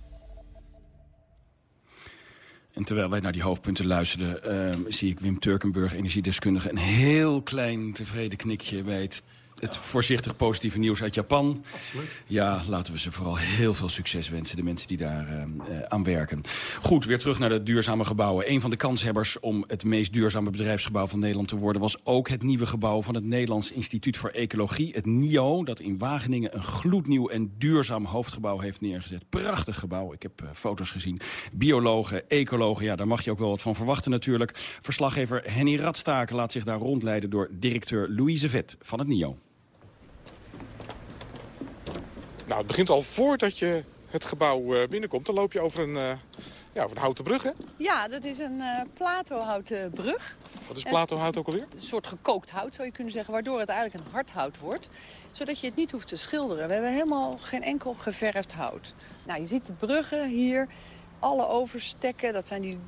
En terwijl wij naar die hoofdpunten luisterden... Uh, zie ik Wim Turkenburg, energiedeskundige... een heel klein tevreden knikje het het voorzichtig positieve nieuws uit Japan. Absoluut. Ja, laten we ze vooral heel veel succes wensen, de mensen die daar uh, aan werken. Goed, weer terug naar de duurzame gebouwen. Een van de kanshebbers om het meest duurzame bedrijfsgebouw van Nederland te worden... was ook het nieuwe gebouw van het Nederlands Instituut voor Ecologie, het NIO... dat in Wageningen een gloednieuw en duurzaam hoofdgebouw heeft neergezet. Prachtig gebouw, ik heb uh, foto's gezien. Biologen, ecologen, ja, daar mag je ook wel wat van verwachten natuurlijk. Verslaggever Henny Radstaken laat zich daar rondleiden door directeur Louise Vet van het NIO. Nou, het begint al voordat je het gebouw uh, binnenkomt. Dan loop je over een, uh, ja, over een houten brug, hè? Ja, dat is een uh, platohouten brug. Wat is platohout ook alweer? Een soort gekookt hout, zou je kunnen zeggen. Waardoor het eigenlijk een hard hout wordt. Zodat je het niet hoeft te schilderen. We hebben helemaal geen enkel geverfd hout. Nou, je ziet de bruggen hier. Alle overstekken, dat zijn die,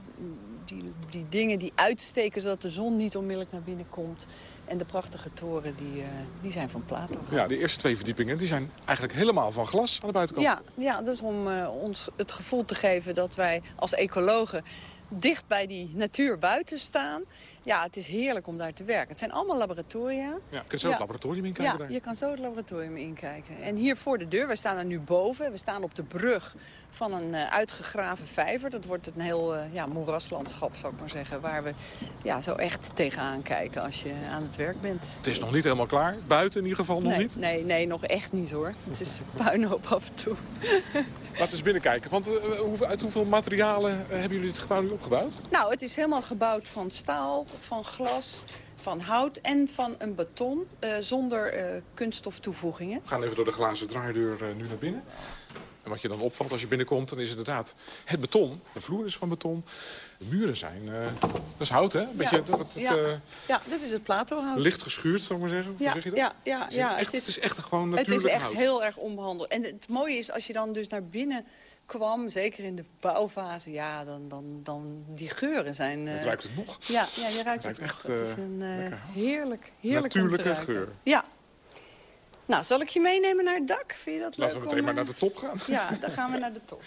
die, die dingen die uitsteken... zodat de zon niet onmiddellijk naar binnen komt. En de prachtige toren, die, uh, die zijn van Plato. Ja, de eerste twee verdiepingen die zijn eigenlijk helemaal van glas aan de buitenkant. Ja, ja dat is om uh, ons het gevoel te geven dat wij als ecologen dicht bij die natuur buiten staan. Ja, het is heerlijk om daar te werken. Het zijn allemaal laboratoria. Ja, je kunt zo ja. het laboratorium inkijken Ja, daar. je kan zo het laboratorium inkijken. En hier voor de deur, we staan er nu boven. We staan op de brug van een uh, uitgegraven vijver. Dat wordt een heel uh, ja, moeraslandschap, zou ik maar zeggen. Waar we ja, zo echt tegenaan kijken als je aan het werk bent. Het is nog niet helemaal klaar. Buiten in ieder geval nog nee, niet? Nee, nee, nog echt niet hoor. Het is puinhoop af en toe. Laten we eens binnenkijken. Want uh, uit hoeveel materialen hebben jullie het gebouw nu opgebouwd? Nou, het is helemaal gebouwd van staal, van glas, van hout en van een beton uh, zonder uh, kunststoftoevoegingen. We gaan even door de glazen draaideur uh, nu naar binnen. En wat je dan opvalt als je binnenkomt, dan is het inderdaad het beton. De vloer is van beton. De muren zijn, dat is hout hè? Beetje, ja, dat, ja. ja, dit is het platohout. Licht geschuurd, zou ik maar zeggen. Hoe ja, zeg je dat? Ja, ja, het, is ja, echt, het, is, het is echt gewoon natuurlijk Het is echt hout. heel erg onbehandeld. En het mooie is, als je dan dus naar binnen kwam, zeker in de bouwfase, ja, dan, dan, dan die geuren zijn... Uh, het ruikt het nog. Ja, ja je ruikt het, het echt. Het is een heerlijk, heerlijk Natuurlijke geur. Ja. Nou, zal ik je meenemen naar het dak? Vind je dat leuk? Laten we meteen maar naar de top gaan. Ja, dan gaan we naar de top.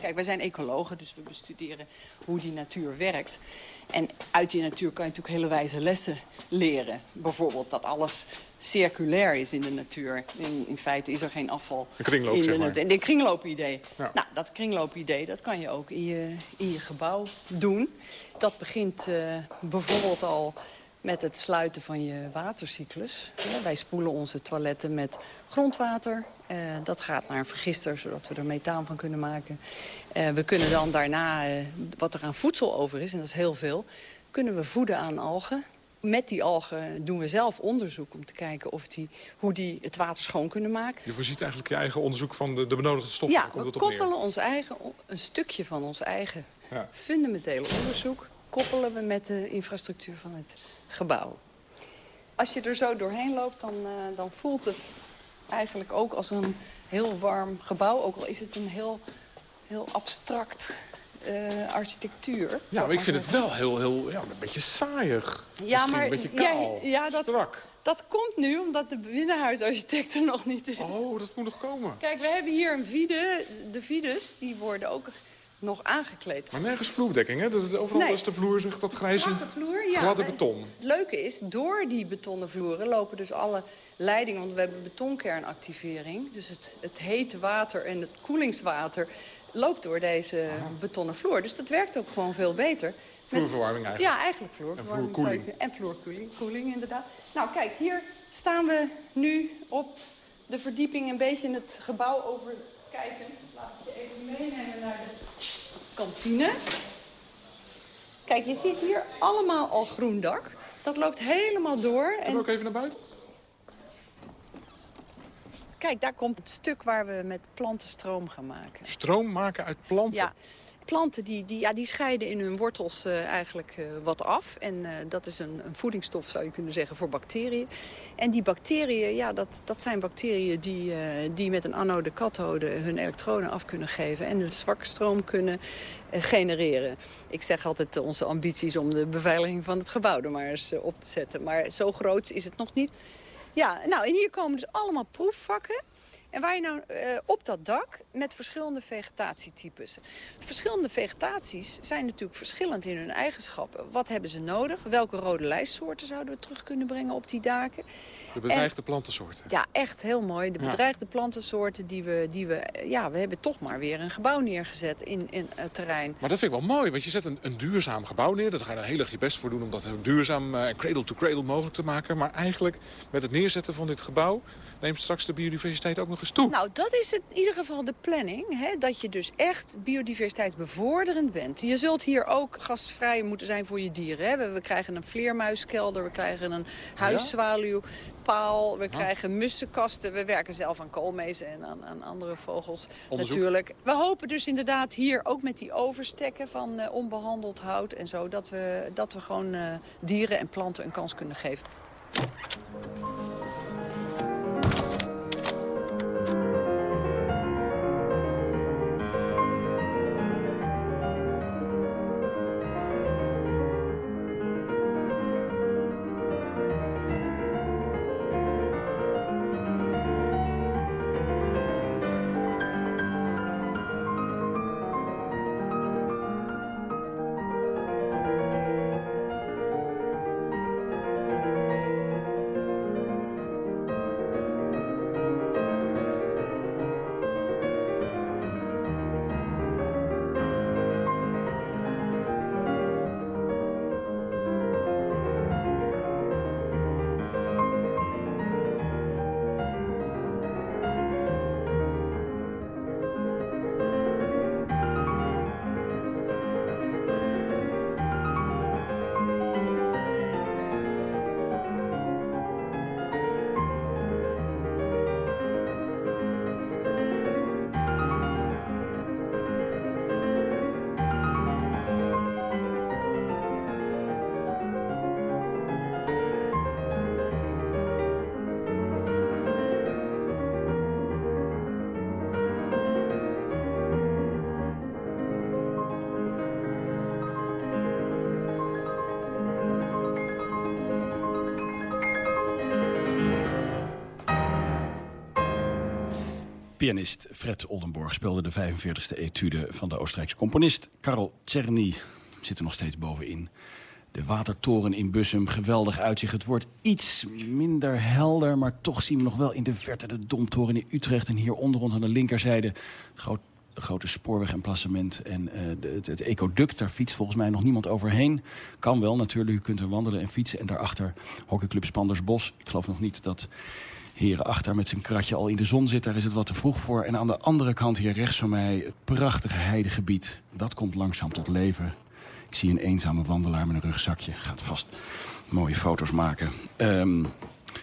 Kijk, wij zijn ecologen, dus we bestuderen hoe die natuur werkt. En uit die natuur kan je natuurlijk hele wijze lessen leren. Bijvoorbeeld dat alles circulair is in de natuur. In, in feite is er geen afval een kringloop, in de zeg maar. natuur. Een kringloopidee. Ja. Nou, dat kringloopidee dat kan je ook in je, in je gebouw doen. Dat begint uh, bijvoorbeeld al met het sluiten van je watercyclus. Ja, wij spoelen onze toiletten met grondwater. Uh, dat gaat naar een vergister, zodat we er methaan van kunnen maken. Uh, we kunnen dan daarna, uh, wat er aan voedsel over is, en dat is heel veel... kunnen we voeden aan algen. Met die algen doen we zelf onderzoek om te kijken of die, hoe die het water schoon kunnen maken. Je voorziet eigenlijk je eigen onderzoek van de, de benodigde stoffen. Ja, we koppelen ons eigen, een stukje van ons eigen Ja. fundamentele onderzoek... koppelen we met de infrastructuur van het gebouw. Als je er zo doorheen loopt, dan, uh, dan voelt het eigenlijk ook als een heel warm gebouw. Ook al is het een heel, heel abstract uh, architectuur. Ja, maar ik vind het wel heel, heel ja, een beetje saaiig. Ja, Misschien maar een beetje kaal, ja, ja, dat, strak. dat komt nu omdat de binnenhuisarchitect er nog niet is. Oh, dat moet nog komen. Kijk, we hebben hier een vide. De vides die worden ook nog aangekleed. Maar nergens vloerdekking, hè? Overal Nee. is de vloer zeg, dat grijze, vloer, ja. gladde beton. Het leuke is, door die betonnen vloeren lopen dus alle leidingen... want we hebben betonkernactivering. Dus het, het hete water en het koelingswater loopt door deze betonnen vloer. Dus dat werkt ook gewoon veel beter. Vloerverwarming eigenlijk. Ja, eigenlijk vloerverwarming. En vloerkoeling. En vloerkoeling, koeling, inderdaad. Nou, kijk, hier staan we nu op de verdieping een beetje het gebouw overkijkend. Laat ik je even meenemen naar de kantine. Kijk, je ziet hier allemaal al groen dak. Dat loopt helemaal door. En ook even naar buiten? Kijk, daar komt het stuk waar we met planten stroom gaan maken. Stroom maken uit planten. Ja, planten die, die, ja, die scheiden in hun wortels eh, eigenlijk eh, wat af. En eh, dat is een, een voedingsstof, zou je kunnen zeggen, voor bacteriën. En die bacteriën, ja, dat, dat zijn bacteriën die, die met een anode kathode hun elektronen af kunnen geven. En een zwakke stroom kunnen genereren. Ik zeg altijd, onze ambities om de beveiliging van het gebouw er maar eens op te zetten. Maar zo groot is het nog niet. Ja, nou, en hier komen dus allemaal proefvakken. En waar je nou eh, op dat dak met verschillende vegetatietypes. Verschillende vegetaties zijn natuurlijk verschillend in hun eigenschappen. Wat hebben ze nodig? Welke rode lijstsoorten zouden we terug kunnen brengen op die daken? De bedreigde plantensoorten. Ja, echt heel mooi. De Ja. bedreigde plantensoorten die we, die we... Ja, we hebben toch maar weer een gebouw neergezet in, in het terrein. Maar dat vind ik wel mooi, want je zet een, een duurzaam gebouw neer. Daar ga je dan heel erg je best voor doen om dat duurzaam en cradle-to-cradle mogelijk te maken. Maar eigenlijk met het neerzetten van dit gebouw neemt straks de biodiversiteit ook nog eens toe. Nou, dat is het, in ieder geval de planning. Hè, dat je dus echt biodiversiteitsbevorderend bent. Je zult hier ook gastvrij moeten zijn voor je dieren. Hè. We, we krijgen een vleermuiskelder, we krijgen een huiszwaluwpaal... we krijgen mussenkasten. We werken zelf aan koolmezen en aan, aan andere vogels Onderzoek. natuurlijk. We hopen dus inderdaad hier ook met die overstekken van eh, onbehandeld hout en zo... dat we, dat we gewoon eh, dieren en planten een kans kunnen geven. Pianist Fred Oldenborg speelde de 45e etude van de Oostenrijkse componist Karl Czerny. Zit er nog steeds bovenin. De watertoren in Bussum, geweldig uitzicht. Het wordt iets minder helder, maar toch zien we nog wel in de verte de Domtoren in Utrecht. En hier onder ons aan de linkerzijde het grote spoorwegemplacement en eh, de- het, het ecoduct. Daar fietst volgens mij nog niemand overheen. Kan wel natuurlijk, u kunt er wandelen en fietsen. En daarachter hockeyclub Spandersbos. Ik geloof nog niet dat heren achter met zijn kratje al in de zon zit. Daar is het wat te vroeg voor. En aan de andere kant hier rechts van mij het prachtige heidegebied. Dat komt langzaam tot leven. Ik zie een eenzame wandelaar met een rugzakje. Gaat vast mooie foto's maken. Ehm,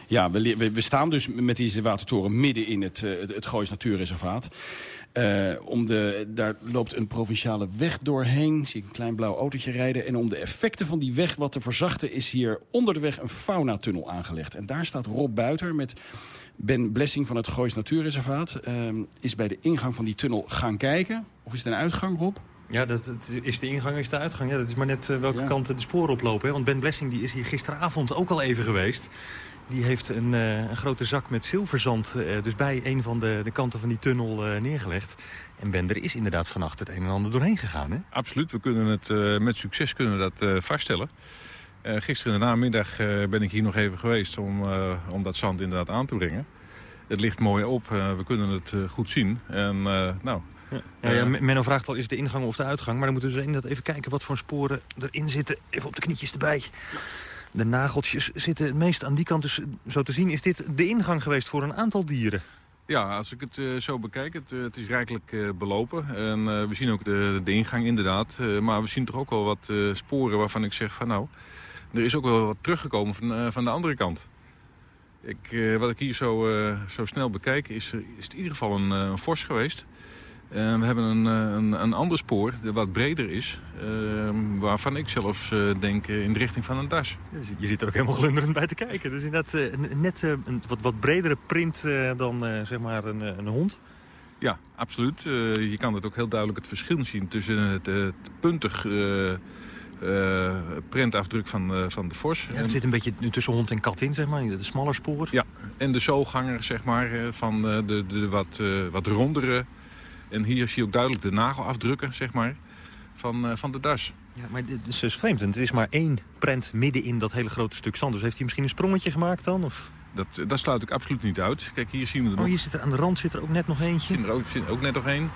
ja, we, staan dus met deze watertoren midden in het, eh, het, het Goois Natuurreservaat. Eh, om de, daar loopt een provinciale weg doorheen. Zie ik een klein blauw autootje rijden. En om de effecten van die weg wat te verzachten... is hier onder de weg een faunatunnel aangelegd. En daar staat Rob Buiter met Ben Blessing van het Goois Natuurreservaat. Ehm, is bij de ingang van die tunnel gaan kijken. Of is het een uitgang, Rob? Ja, dat, dat is de ingang, is de uitgang. Ja, dat is maar net eh, welke kant de sporen oplopen. Hè? Want Ben Blessing die is hier gisteravond ook al even geweest. Die heeft een, eh, een grote zak met zilverzand eh, dus bij een van de, de kanten van die tunnel eh, neergelegd. En Ben, er is inderdaad vannacht het een en ander doorheen gegaan, hè? Absoluut, we kunnen het met succes kunnen dat vaststellen. Gisteren in de namiddag ben ik hier nog even geweest om, om dat zand inderdaad aan te brengen. Het ligt mooi op, we kunnen het goed zien. En nou, Ja, ja, Men- Menno vraagt al, is de ingang of de uitgang? Maar dan moeten we dus inderdaad even kijken wat voor sporen erin zitten. Even op de knietjes erbij. De nageltjes zitten het meest aan die kant. Dus eh, zo te zien is dit de ingang geweest voor een aantal dieren. Ja, als ik het eh, zo bekijk, het, eh, het is rijkelijk belopen. En we zien ook de, de ingang inderdaad. Maar we zien toch ook wel wat sporen waarvan ik zeg van nou... er is ook wel wat teruggekomen van, van de andere kant. Ik, wat ik hier zo, zo snel bekijk, is, is het in ieder geval een, een fors geweest. En we hebben een, eh, een, een ander spoor, dat wat breder is... eh, waarvan ik zelfs eh, denk eh, in de richting van een das. Dus Je zit er ook helemaal glunderend bij te kijken. Dus inderdaad net een wat, wat bredere print dan zeg maar een, een hond. Ja, absoluut. Je kan het ook heel duidelijk het verschil zien tussen het, het puntig uh, printafdruk van, uh, van de Vos. Ja, het zit een beetje tussen hond en kat in, zeg maar, de smalle spoor. Ja, en de zoolganger, zeg maar, van de, de wat, wat rondere. En hier zie je ook duidelijk de nagelafdrukken, zeg maar, van, van de das. Ja, maar dit is dus vreemd. Het is maar één prent midden in dat hele grote stuk zand. Dus heeft hij misschien een sprongetje gemaakt dan? Of? Dat, dat sluit ik absoluut niet uit. Kijk, hier zien we er oh, hier zit er aan de rand zit er ook net nog eentje. Zit er ook, zit er ook net nog één.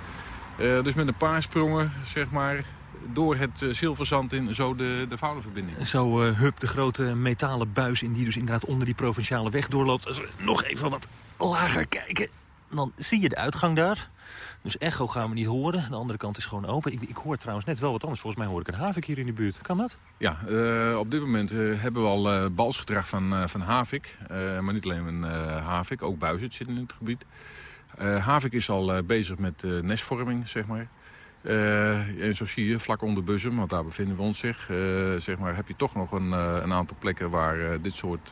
Uh, dus met een paar sprongen, zeg maar, door het uh, zilverzand in zo de, de faunaverbinding. Zo uh, hup de grote metalen buis in die dus inderdaad onder die provinciale weg doorloopt. Als we nog even wat lager kijken, dan zie je de uitgang daar. Dus echo gaan we niet horen. De andere kant is gewoon open. Ik, ik hoor trouwens net wel wat anders. Volgens mij hoor ik een havik hier in de buurt. Kan dat? Ja, uh, op dit moment uh, hebben we al uh, balsgedrag van, van havik. maar niet alleen een havik, ook buizen zitten in het gebied. havik is al bezig met nestvorming, zeg maar. en zo zie je, vlak onder Buzzum, want daar bevinden we ons zich, zeg maar, heb je toch nog een, een aantal plekken waar dit soort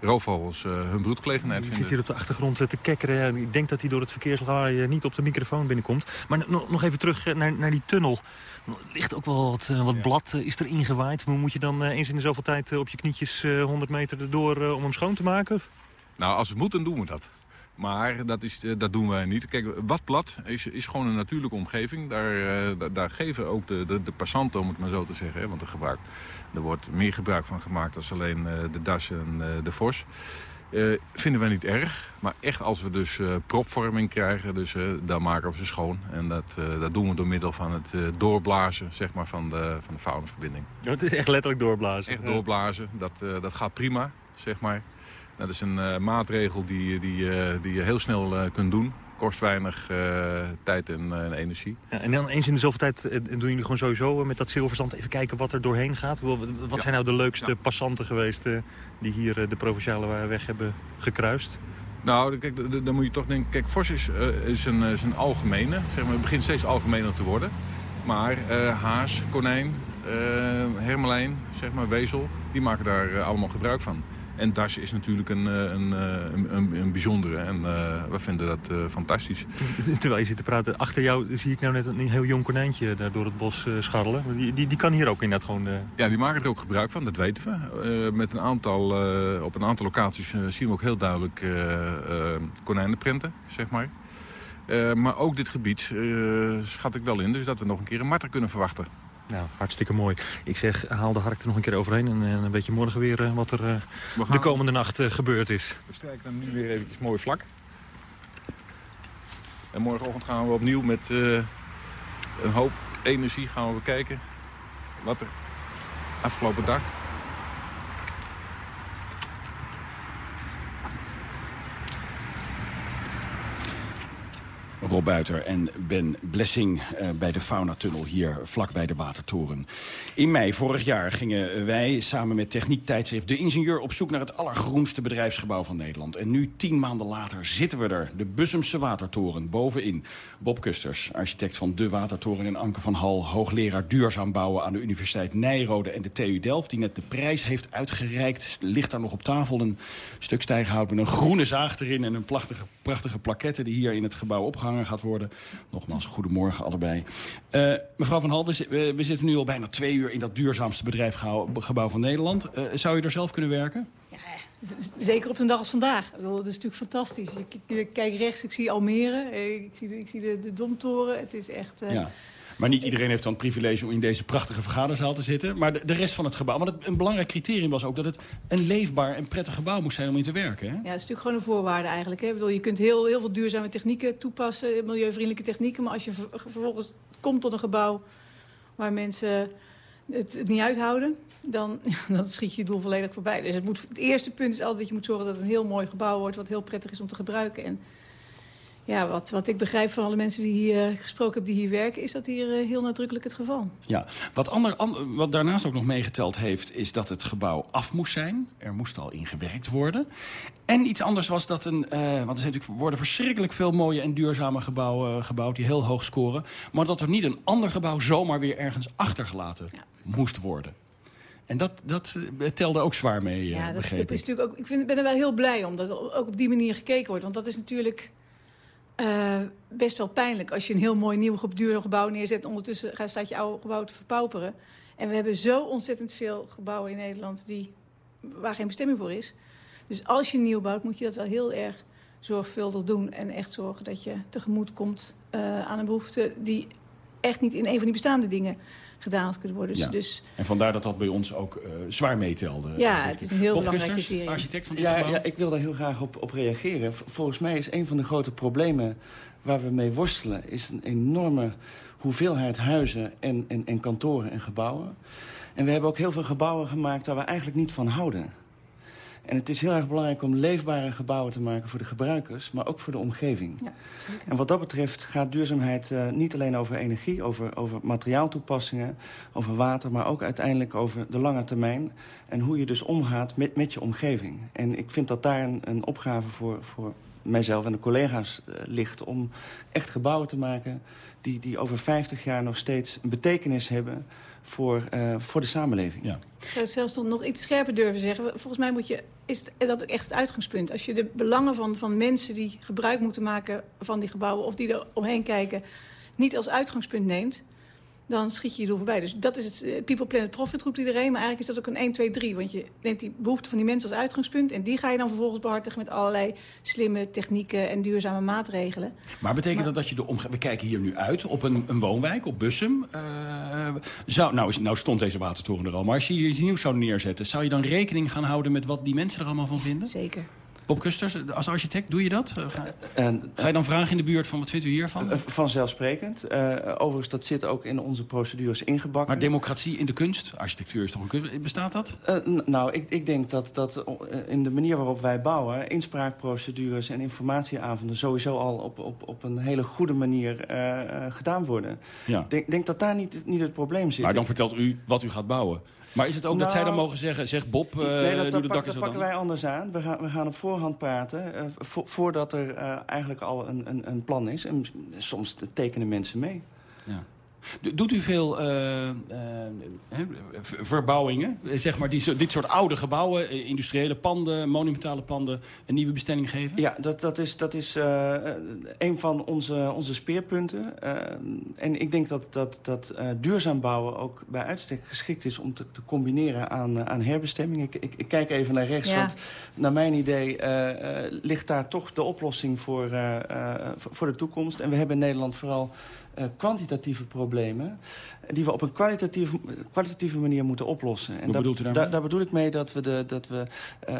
roofvogels uh, hun broedgelegenheid Je zit hier op de achtergrond te kekkeren. Ik denk dat hij door het verkeerslawaai eh, niet op de microfoon binnenkomt. Maar nog even terug eh, naar, naar die tunnel. Er ligt ook wel wat, wat blad, is er ingewaaid. Maar moet je dan eens in de zoveel tijd op je knietjes 100 meter erdoor om hem schoon te maken? Nou, als het moet, dan doen we dat. Maar dat, is, dat doen wij niet. Kijk, Watplat is, is gewoon een natuurlijke omgeving. Daar, daar geven ook de, de, de, passanten, om het maar zo te zeggen. Hè, want er, gebruik, er wordt meer gebruik van gemaakt dan alleen de das en de vos. Vinden wij niet erg. Maar echt als we dus propvorming krijgen, dus, dan maken we ze schoon. En dat, dat doen we door middel van het doorblazen zeg maar, van de, van de faunaverbinding. Oh, het is echt letterlijk doorblazen? Echt doorblazen. Dat, dat gaat prima, zeg maar. Dat is een uh, maatregel die, die, uh, die je heel snel kunt doen. Kost weinig tijd en, en energie. Ja, en dan eens in de zoveel tijd doen jullie gewoon sowieso met dat zilverzand even kijken wat er doorheen gaat. Wat ja. zijn nou de leukste ja. passanten geweest die hier de provinciale weg hebben gekruist? Nou, kijk, dan moet je toch denken... Kijk, Vos is, is, een, is een algemene. Zeg maar, het begint steeds algemener te worden. Maar haas, konijn, hermelijn, zeg maar, wezel... die maken daar allemaal gebruik van. En Das is natuurlijk een, eh, een, een, een, een bijzondere. En uh, we vinden dat uh, fantastisch. Terwijl je zit te praten, achter jou zie ik nou net een heel jong konijntje daar door het bos scharrelen. Die, die, die kan hier ook inderdaad gewoon... Ja, die maken er ook gebruik van, dat weten we. met een aantal, op een aantal locaties zien we ook heel duidelijk konijnenprinten, zeg maar. maar ook dit gebied schat ik wel in, dus dat we nog een keer een marter kunnen verwachten. Nou, hartstikke mooi. Ik zeg, haal de hark er nog een keer overheen en, en weet je morgen weer uh, wat er uh, de komende nacht uh, gebeurd is. We strijken dan nu weer eventjes mooi vlak. En morgenochtend gaan we opnieuw met een hoop energie gaan we bekijken wat er afgelopen dag En Ben Blessing uh, bij de Faunatunnel hier vlak bij de Watertoren. In mei vorig jaar gingen wij samen met Techniek Tijdschrift De Ingenieur op zoek naar het allergroenste bedrijfsgebouw van Nederland. En nu, tien maanden later, zitten we er. De Bussumse Watertoren, bovenin. Bob Kusters, architect van De Watertoren en Anke van Hal... hoogleraar duurzaam bouwen aan de Universiteit Nijrode en de TU Delft... die net de prijs heeft uitgereikt. Ligt daar nog op tafel een stuk stijghout met een groene zaag erin... en een prachtige, prachtige plaquette die hier in het gebouw opgehangen gaat worden. Nogmaals, goedemorgen allebei. Uh, mevrouw Van Hal, we, we, zitten nu al bijna twee uur in dat duurzaamste bedrijfgebouw van Nederland. Uh, zou je er zelf kunnen werken? Ja, zeker op een dag als vandaag. Dat is natuurlijk fantastisch. Ik, kijk rechts, ik zie Almere, eh, ik zie, ik zie de, de Domtoren. Het is echt... Uh, ja. Maar niet iedereen heeft dan het privilege om in deze prachtige vergaderzaal te zitten. Maar de, rest van het gebouw. Want een belangrijk criterium was ook dat het een leefbaar en prettig gebouw moest zijn om in te werken. Hè? Ja, dat is natuurlijk gewoon een voorwaarde eigenlijk. Hè? Ik bedoel, je kunt heel, heel veel duurzame technieken toepassen, milieuvriendelijke technieken. Maar als je vervolgens komt tot een gebouw waar mensen het, het, niet uithouden, dan, dan schiet je je doel volledig voorbij. Dus het, moet, het eerste punt is altijd dat je moet zorgen dat het een heel mooi gebouw wordt... wat heel prettig is om te gebruiken. En ja, wat, wat ik begrijp van alle mensen die hier uh, gesproken hebben die hier werken... is dat hier uh, heel nadrukkelijk het geval. Ja, wat, ander, an, wat daarnaast ook nog meegeteld heeft... is dat het gebouw af moest zijn. Er moest al ingewerkt worden. En iets anders was dat een... Uh, want er zijn natuurlijk, worden verschrikkelijk veel mooie en duurzame gebouwen gebouwd... die heel hoog scoren. Maar dat er niet een ander gebouw zomaar weer ergens achtergelaten ja. moest worden. En dat, dat telde ook zwaar mee, ja, dat, dat is natuurlijk ook, ik vind, ben er wel heel blij om dat ook op die manier gekeken wordt. Want dat is natuurlijk uh, best wel pijnlijk als je een heel mooi nieuw duur gebouw neerzet... en ondertussen staat je oude gebouw te verpauperen. En we hebben zo ontzettend veel gebouwen in Nederland die, waar geen bestemming voor is. Dus als je nieuw bouwt, moet je dat wel heel erg zorgvuldig doen. En echt zorgen dat je tegemoet komt uh, aan een behoefte die echt niet in een van die bestaande dingen gedaan had kunnen worden. Dus, Ja. dus En vandaar dat dat bij ons ook eh, zwaar meetelde. Ja, het is een heel Bob belangrijk Kusters, architect van dit Ja, gebouw. ja, ik wil daar heel graag op, op reageren. Volgens mij is een van de grote problemen waar we mee worstelen... is een enorme hoeveelheid huizen en, en, en kantoren en gebouwen. En we hebben ook heel veel gebouwen gemaakt waar we eigenlijk niet van houden. En het is heel erg belangrijk om leefbare gebouwen te maken voor de gebruikers... maar ook voor de omgeving. Ja, zeker. En wat dat betreft gaat duurzaamheid eh, niet alleen over energie... Over, over materiaaltoepassingen, over water... maar ook uiteindelijk over de lange termijn... en hoe je dus omgaat met, met je omgeving. En ik vind dat daar een, een opgave voor, voor mijzelf en de collega's eh, ligt... om echt gebouwen te maken die, die over 50 jaar nog steeds een betekenis hebben... voor, eh, voor de samenleving. Ja. Ik zou het zelfs nog- nog iets scherper durven zeggen. Volgens mij moet je, is dat ook echt het uitgangspunt. Als je de belangen van, van mensen die gebruik moeten maken van die gebouwen... of die er omheen kijken, niet als uitgangspunt neemt... dan schiet je je voorbij. Dus dat is het eh, People Planet Profit roept iedereen. Maar eigenlijk is dat ook een 1, 2, 3. Want je neemt die behoeften van die mensen als uitgangspunt... en die ga je dan vervolgens behartigen met allerlei slimme technieken... en duurzame maatregelen. Maar betekent dat dat je de omge... We kijken hier nu uit op een, een woonwijk, op Bussum. Eh, zou, nou, is, nou stond deze watertoren er al, maar als je hier iets nieuws zou neerzetten... zou je dan rekening gaan houden met wat die mensen er allemaal van vinden? Zeker. Bob Kusters, als architect, doe je dat? Eh, Ga, En, ga je dan vragen in de buurt van wat vindt u hiervan? Eh, Vanzelfsprekend. Eh, overigens, dat zit ook in onze procedures ingebakken. Maar democratie in de kunst, architectuur is toch een kunst, bestaat dat? Nou, ik, ik denk dat, dat in de manier waarop wij bouwen... inspraakprocedures en informatieavonden... sowieso al op, op, op een hele goede manier gedaan worden. Ja. Ik denk, denk dat daar niet, niet het probleem zit. Maar dan vertelt u wat u gaat bouwen. Maar is het ook dat zij dan Nou, mogen zeggen... zeg Bob, eh nee, dat, doe dat, pak- dat wat pakken wij anders aan. We gaan, we gaan op voorhand praten, eh, vo- voordat er eh, eigenlijk al een, een, een plan is. En soms tekenen mensen mee. Ja. Do- Doet u veel eh, eh, verbouwingen? Zeg maar die, zo- dit soort oude gebouwen, eh, industriële panden, monumentale panden... een nieuwe bestemming geven? Ja, dat, dat is, dat is een van onze, onze speerpunten. En ik denk dat, dat, dat eh, duurzaam bouwen ook bij uitstek geschikt is... om te, te combineren aan, aan herbestemming. Ik, ik, ik kijk even naar rechts, Ja. want naar mijn idee... ligt daar toch de oplossing voor, eh, eh, voor de toekomst. En we hebben in Nederland vooral kwantitatieve problemen... die we op een kwalitatieve, kwalitatieve manier moeten oplossen. En daar- bedoelt u daarmee? daar- daar bedoel ik mee dat we, de, dat we eh,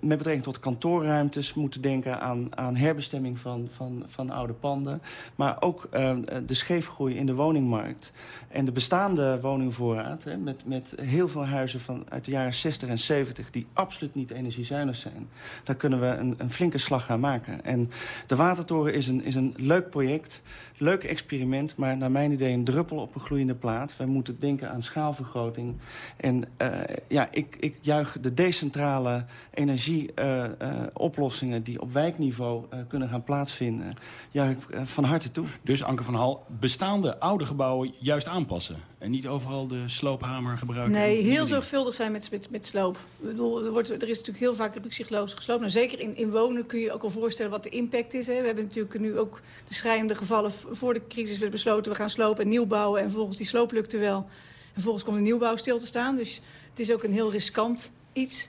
met betrekking tot kantoorruimtes moeten denken aan, aan herbestemming van, van, van oude panden. Maar ook eh, de scheefgroei in de woningmarkt. En de bestaande woningvoorraad, hè, met, met heel veel huizen van, uit de jaren 60 en 70... die absoluut niet energiezuinig zijn. Daar kunnen we een, een flinke slag gaan maken. En de Watertoren is een, is een leuk project, leuk experiment... maar naar mijn idee een druppel op een gloeiende plaat. Wij moeten denken aan schaalvergroting. En eh, ja, ik, ik juich de decentrale energieoplossingen... die op wijkniveau eh, kunnen gaan plaatsvinden, juich eh, van harte toe. Dus Anke van Hal, bestaande oude gebouwen juist aanpassen. En niet overal de sloophamer gebruiken. Nee, heel zorgvuldig zijn met, met, met sloop. Ik bedoel, er, wordt, er is natuurlijk heel vaak ruksigloos gesloopt. Nou, zeker in, in wonen kun je ook al voorstellen wat de impact is. Hè. We hebben natuurlijk nu ook de schrijnende gevallen. Voor de crisis werd besloten, we gaan slopen en nieuw bouwen. En vervolgens die sloop lukte wel. En vervolgens komt de nieuwbouw stil te staan. Dus het is ook een heel riskant iets.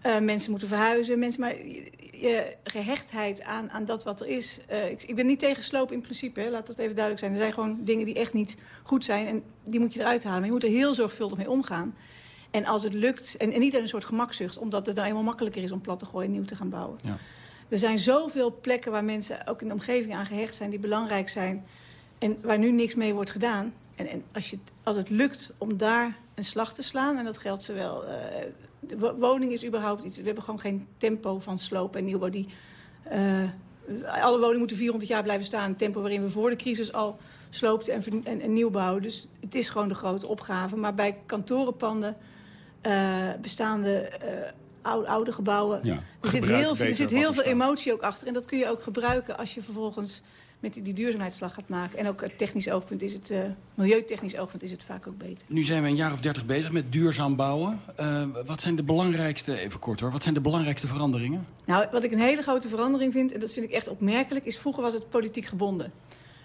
Eh, mensen moeten verhuizen. Mensen, maar je, gehechtheid aan, aan dat wat er is. eh, ik, ik ben niet tegen sloop in principe, hè, laat dat even duidelijk zijn. Er zijn gewoon dingen die echt niet goed zijn. En die moet je eruit halen. Maar je moet er heel zorgvuldig mee omgaan. En als het lukt, en, en niet uit een soort gemakzucht... omdat het nou eenmaal makkelijker is om plat te gooien en nieuw te gaan bouwen. Ja. Er zijn zoveel plekken waar mensen ook in de omgeving aan gehecht zijn... die belangrijk zijn en waar nu niks mee wordt gedaan. En, en als, je, het- als het lukt om daar een slag te slaan... en dat geldt zowel... eh, de wo- woning is überhaupt iets... We hebben gewoon geen tempo van sloop en nieuwbouw. Die, eh, alle woningen moeten 400 jaar blijven staan. Een tempo waarin we voor de crisis al sloopten en, en, en nieuwbouwen. Dus het is gewoon de grote opgave. Maar bij kantorenpanden, eh, bestaande eh, oude, oude gebouwen... Ja, er zit heel, veel- er zit heel veel emotie ook achter. En dat kun je ook gebruiken als je vervolgens met die, die duurzaamheidsslag gaat maken. En ook uit technisch oogpunt is het, eh milieutechnisch oogpunt is het vaak ook beter. Nu zijn we een jaar of dertig bezig met duurzaam bouwen. Eh, wat zijn de belangrijkste, even kort hoor, wat zijn de belangrijkste veranderingen? Nou, wat ik een hele grote verandering vind, en dat vind ik echt opmerkelijk, is vroeger was het politiek gebonden.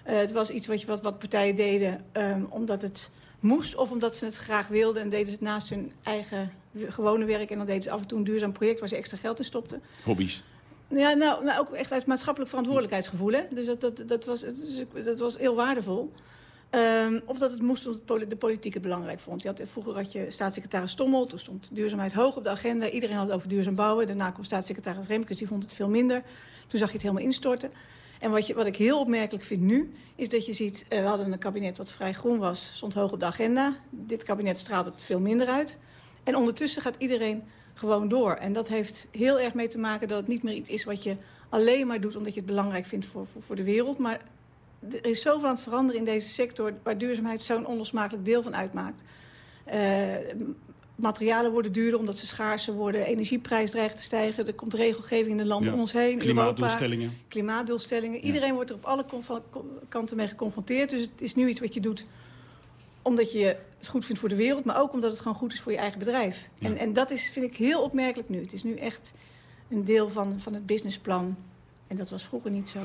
Eh, het was iets wat, je, wat, wat partijen deden ehm, omdat het moest... of omdat ze het graag wilden en deden ze het naast hun eigen gewone werk... en dan deden ze af en toe een duurzaam project waar ze extra geld in stopten. Hobby's. Ja, nou, nou ook echt uit maatschappelijk verantwoordelijkheidsgevoel. Hè? Dus dat, dat, dat, was, dat was heel waardevol. Um, of dat het moest omdat de politiek het belangrijk vond. Je had, vroeger had je staatssecretaris Stommel. Toen stond duurzaamheid hoog op de agenda. Iedereen had het over duurzaam bouwen. Daarna kwam staatssecretaris Remkes, die vond het veel minder. Toen zag je het helemaal instorten. En wat, je, wat ik heel opmerkelijk vind nu, is dat je ziet... Uh, we hadden een kabinet wat vrij groen was, stond hoog op de agenda. Dit kabinet straalt het veel minder uit. En ondertussen gaat iedereen gewoon door. En dat heeft heel erg mee te maken dat het niet meer iets is wat je alleen maar doet... omdat je het belangrijk vindt voor, voor, voor de wereld. Maar er is zoveel aan het veranderen in deze sector... waar duurzaamheid zo'n onlosmakelijk deel van uitmaakt. Uh, materialen worden duurder omdat ze schaarser worden. Energieprijs dreigt te stijgen. Er komt regelgeving in de landen om ons heen. Klimaatdoelstellingen. Europa, klimaatdoelstellingen. Ja. Iedereen wordt er op alle kanten mee geconfronteerd. Dus het is nu iets wat je doet omdat je het goed vindt voor de wereld... maar ook omdat het gewoon goed is voor je eigen bedrijf. Ja. En, en dat is, vind ik heel opmerkelijk nu. Het is nu echt een deel van, van het businessplan. En dat was vroeger niet zo.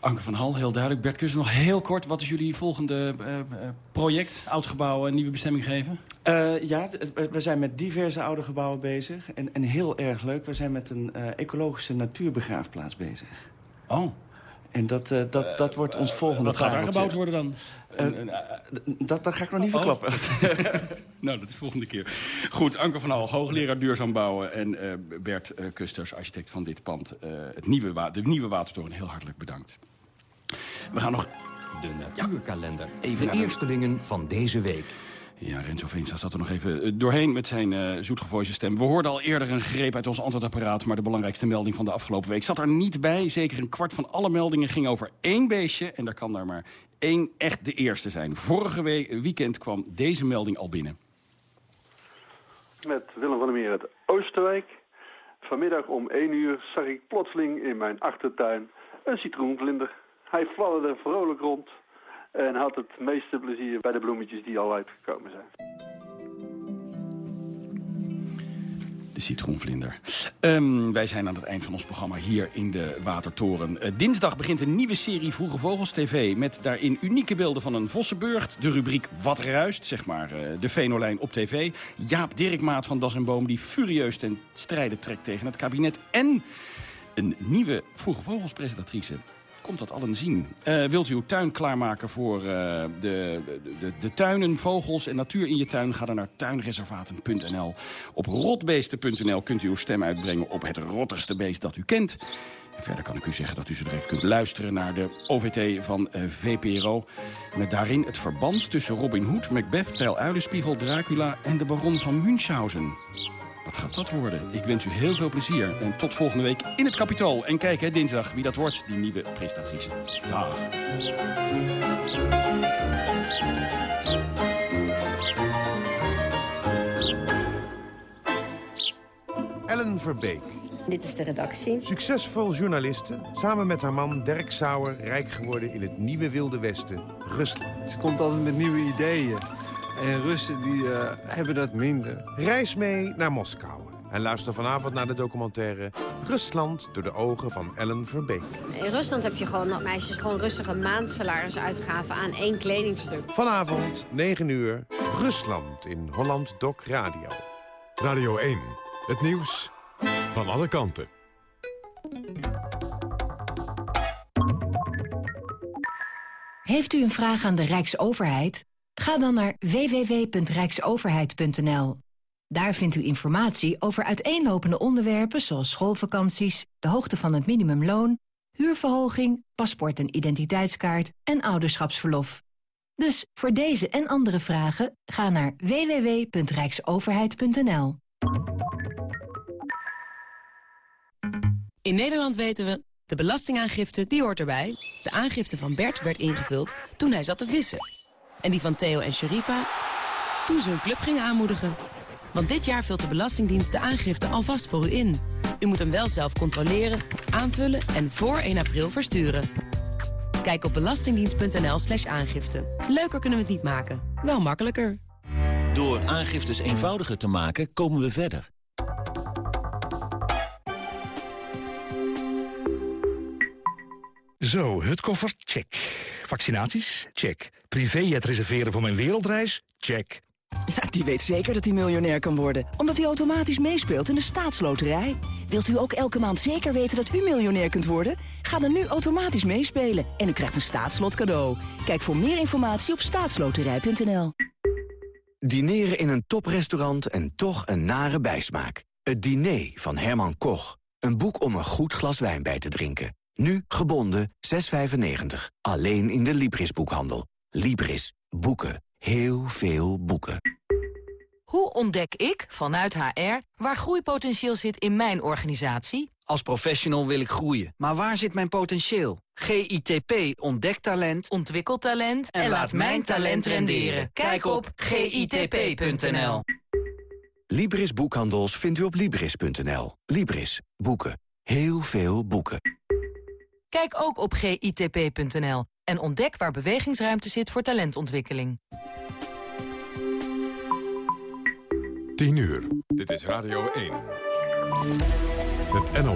Anke van Hal, heel duidelijk. Bert Kussen, nog heel kort. Wat is jullie volgende uh, project? Oud gebouw, een nieuwe bestemming geven? Uh, ja, we zijn met diverse oude gebouwen bezig. En, en heel erg leuk, we zijn met een ecologische natuurbegraafplaats bezig. Oh. En dat, uh, dat, dat wordt ons volgende Wat gaat er gebouwd worden dan? Uh, dat, dat ga ik nog niet oh. verklappen. nou, dat is volgende keer. Goed, Anke van Hal, hoogleraar duurzaam bouwen... en uh, Bert Kusters, architect van dit pand. het nieuwe de nieuwe Watertoren, heel hartelijk bedankt. We gaan nog... De natuurkalender. Even de eerstelingen van deze week. Ja, Renzo Veenstra zat er nog even doorheen met zijn uh, zoetgevoelige stem. We hoorden al eerder een greep uit ons antwoordapparaat... maar de belangrijkste melding van de afgelopen week zat er niet bij. Zeker een kwart van alle meldingen ging over één beestje... en daar kan daar maar één echt de eerste zijn. Vorige week, weekend kwam deze melding al binnen. Met Willem van der Meer uit Oosterwijk. Vanmiddag om 1 uur zag ik plotseling in mijn achtertuin een citroenvlinder. Hij fladderde vrolijk rond en had het meeste plezier bij de bloemetjes die al uitgekomen zijn. De citroenvlinder. Um, wij zijn aan het eind van ons programma hier in de Watertoren. Uh, dinsdag begint een nieuwe serie Vroege Vogels TV... met daarin unieke beelden van een vossenburgt. De rubriek Wat ruist, zeg maar, uh, de Venolijn op tv. Jaap Dirkmaat van Das en Boom die furieus ten strijde trekt tegen het kabinet. En een nieuwe Vroege Vogels presentatrice komt dat allen zien. Uh, wilt u uw tuin klaarmaken voor uh, de, de, de, tuinen, vogels en natuur in je tuin? Ga dan naar tuinreservaten.nl. Op rotbeesten.nl kunt u uw stem uitbrengen op het rotterste beest dat u kent. En verder kan ik u zeggen dat u zo direct kunt luisteren naar de OVT van uh, VPRO. Met daarin het verband tussen Robin Hood, Macbeth, Tijl Uilenspiegel, Dracula en de baron van Münchhausen. Wat gaat dat worden? Ik wens u heel veel plezier. En tot volgende week in het Capitool. En kijk hè, dinsdag wie dat wordt, die nieuwe presentatrice. Dag. Ellen Verbeek. Dit is de redactie. Succesvol journaliste, samen met haar man Dirk Sauer... rijk geworden in het nieuwe Wilde Westen, Rusland. Ze komt altijd met nieuwe ideeën. En Russen die uh, hebben dat minder. Reis mee naar Moskou. En luister vanavond naar de documentaire Rusland door de ogen van Ellen Verbeek. In Rusland heb je gewoon meisjes gewoon rustige maandsalaris uitgaven aan één kledingstuk. Vanavond, 9 uur, Rusland in Holland Doc Radio. Radio 1, het nieuws van alle kanten. Heeft u een vraag aan de Rijksoverheid? Ga dan naar www.rijksoverheid.nl. Daar vindt u informatie over uiteenlopende onderwerpen zoals schoolvakanties, de hoogte van het minimumloon, huurverhoging, paspoort en identiteitskaart en ouderschapsverlof. Dus voor deze en andere vragen ga naar www.rijksoverheid.nl. In Nederland weten we, de belastingaangifte die hoort erbij. De aangifte van Bert werd ingevuld toen hij zat te vissen. En die van Theo en Sherifa toen ze hun club gingen aanmoedigen. Want dit jaar vult de Belastingdienst de aangifte alvast voor u in. U moet hem wel zelf controleren, aanvullen en voor 1 april versturen. Kijk op belastingdienst.nl slash aangifte. Leuker kunnen we het niet maken, wel makkelijker. Door aangiftes eenvoudiger te maken, komen we verder. Zo, het koffer, check. Vaccinaties? Check. Privé het reserveren voor mijn wereldreis? Check. Ja, die weet zeker dat hij miljonair kan worden. Omdat hij automatisch meespeelt in de staatsloterij. Wilt u ook elke maand zeker weten dat u miljonair kunt worden? Ga dan nu automatisch meespelen en u krijgt een staatslot cadeau. Kijk voor meer informatie op staatsloterij.nl. Dineren in een toprestaurant en toch een nare bijsmaak. Het diner van Herman Koch. Een boek om een goed glas wijn bij te drinken. Nu gebonden 6,95. Alleen in de Libris-boekhandel. Libris. Boeken. Heel veel boeken. Hoe ontdek ik, vanuit HR, waar groeipotentieel zit in mijn organisatie? Als professional wil ik groeien, maar waar zit mijn potentieel? GITP ontdekt talent, ontwikkelt talent en, laat mijn talent renderen. Kijk op gitp.nl. Libris Boekhandels vindt u op Libris.nl. Libris. Boeken. Heel veel boeken. Kijk ook op gitp.nl en ontdek waar bewegingsruimte zit voor talentontwikkeling. 10 uur. Dit is Radio 1. Het NOS.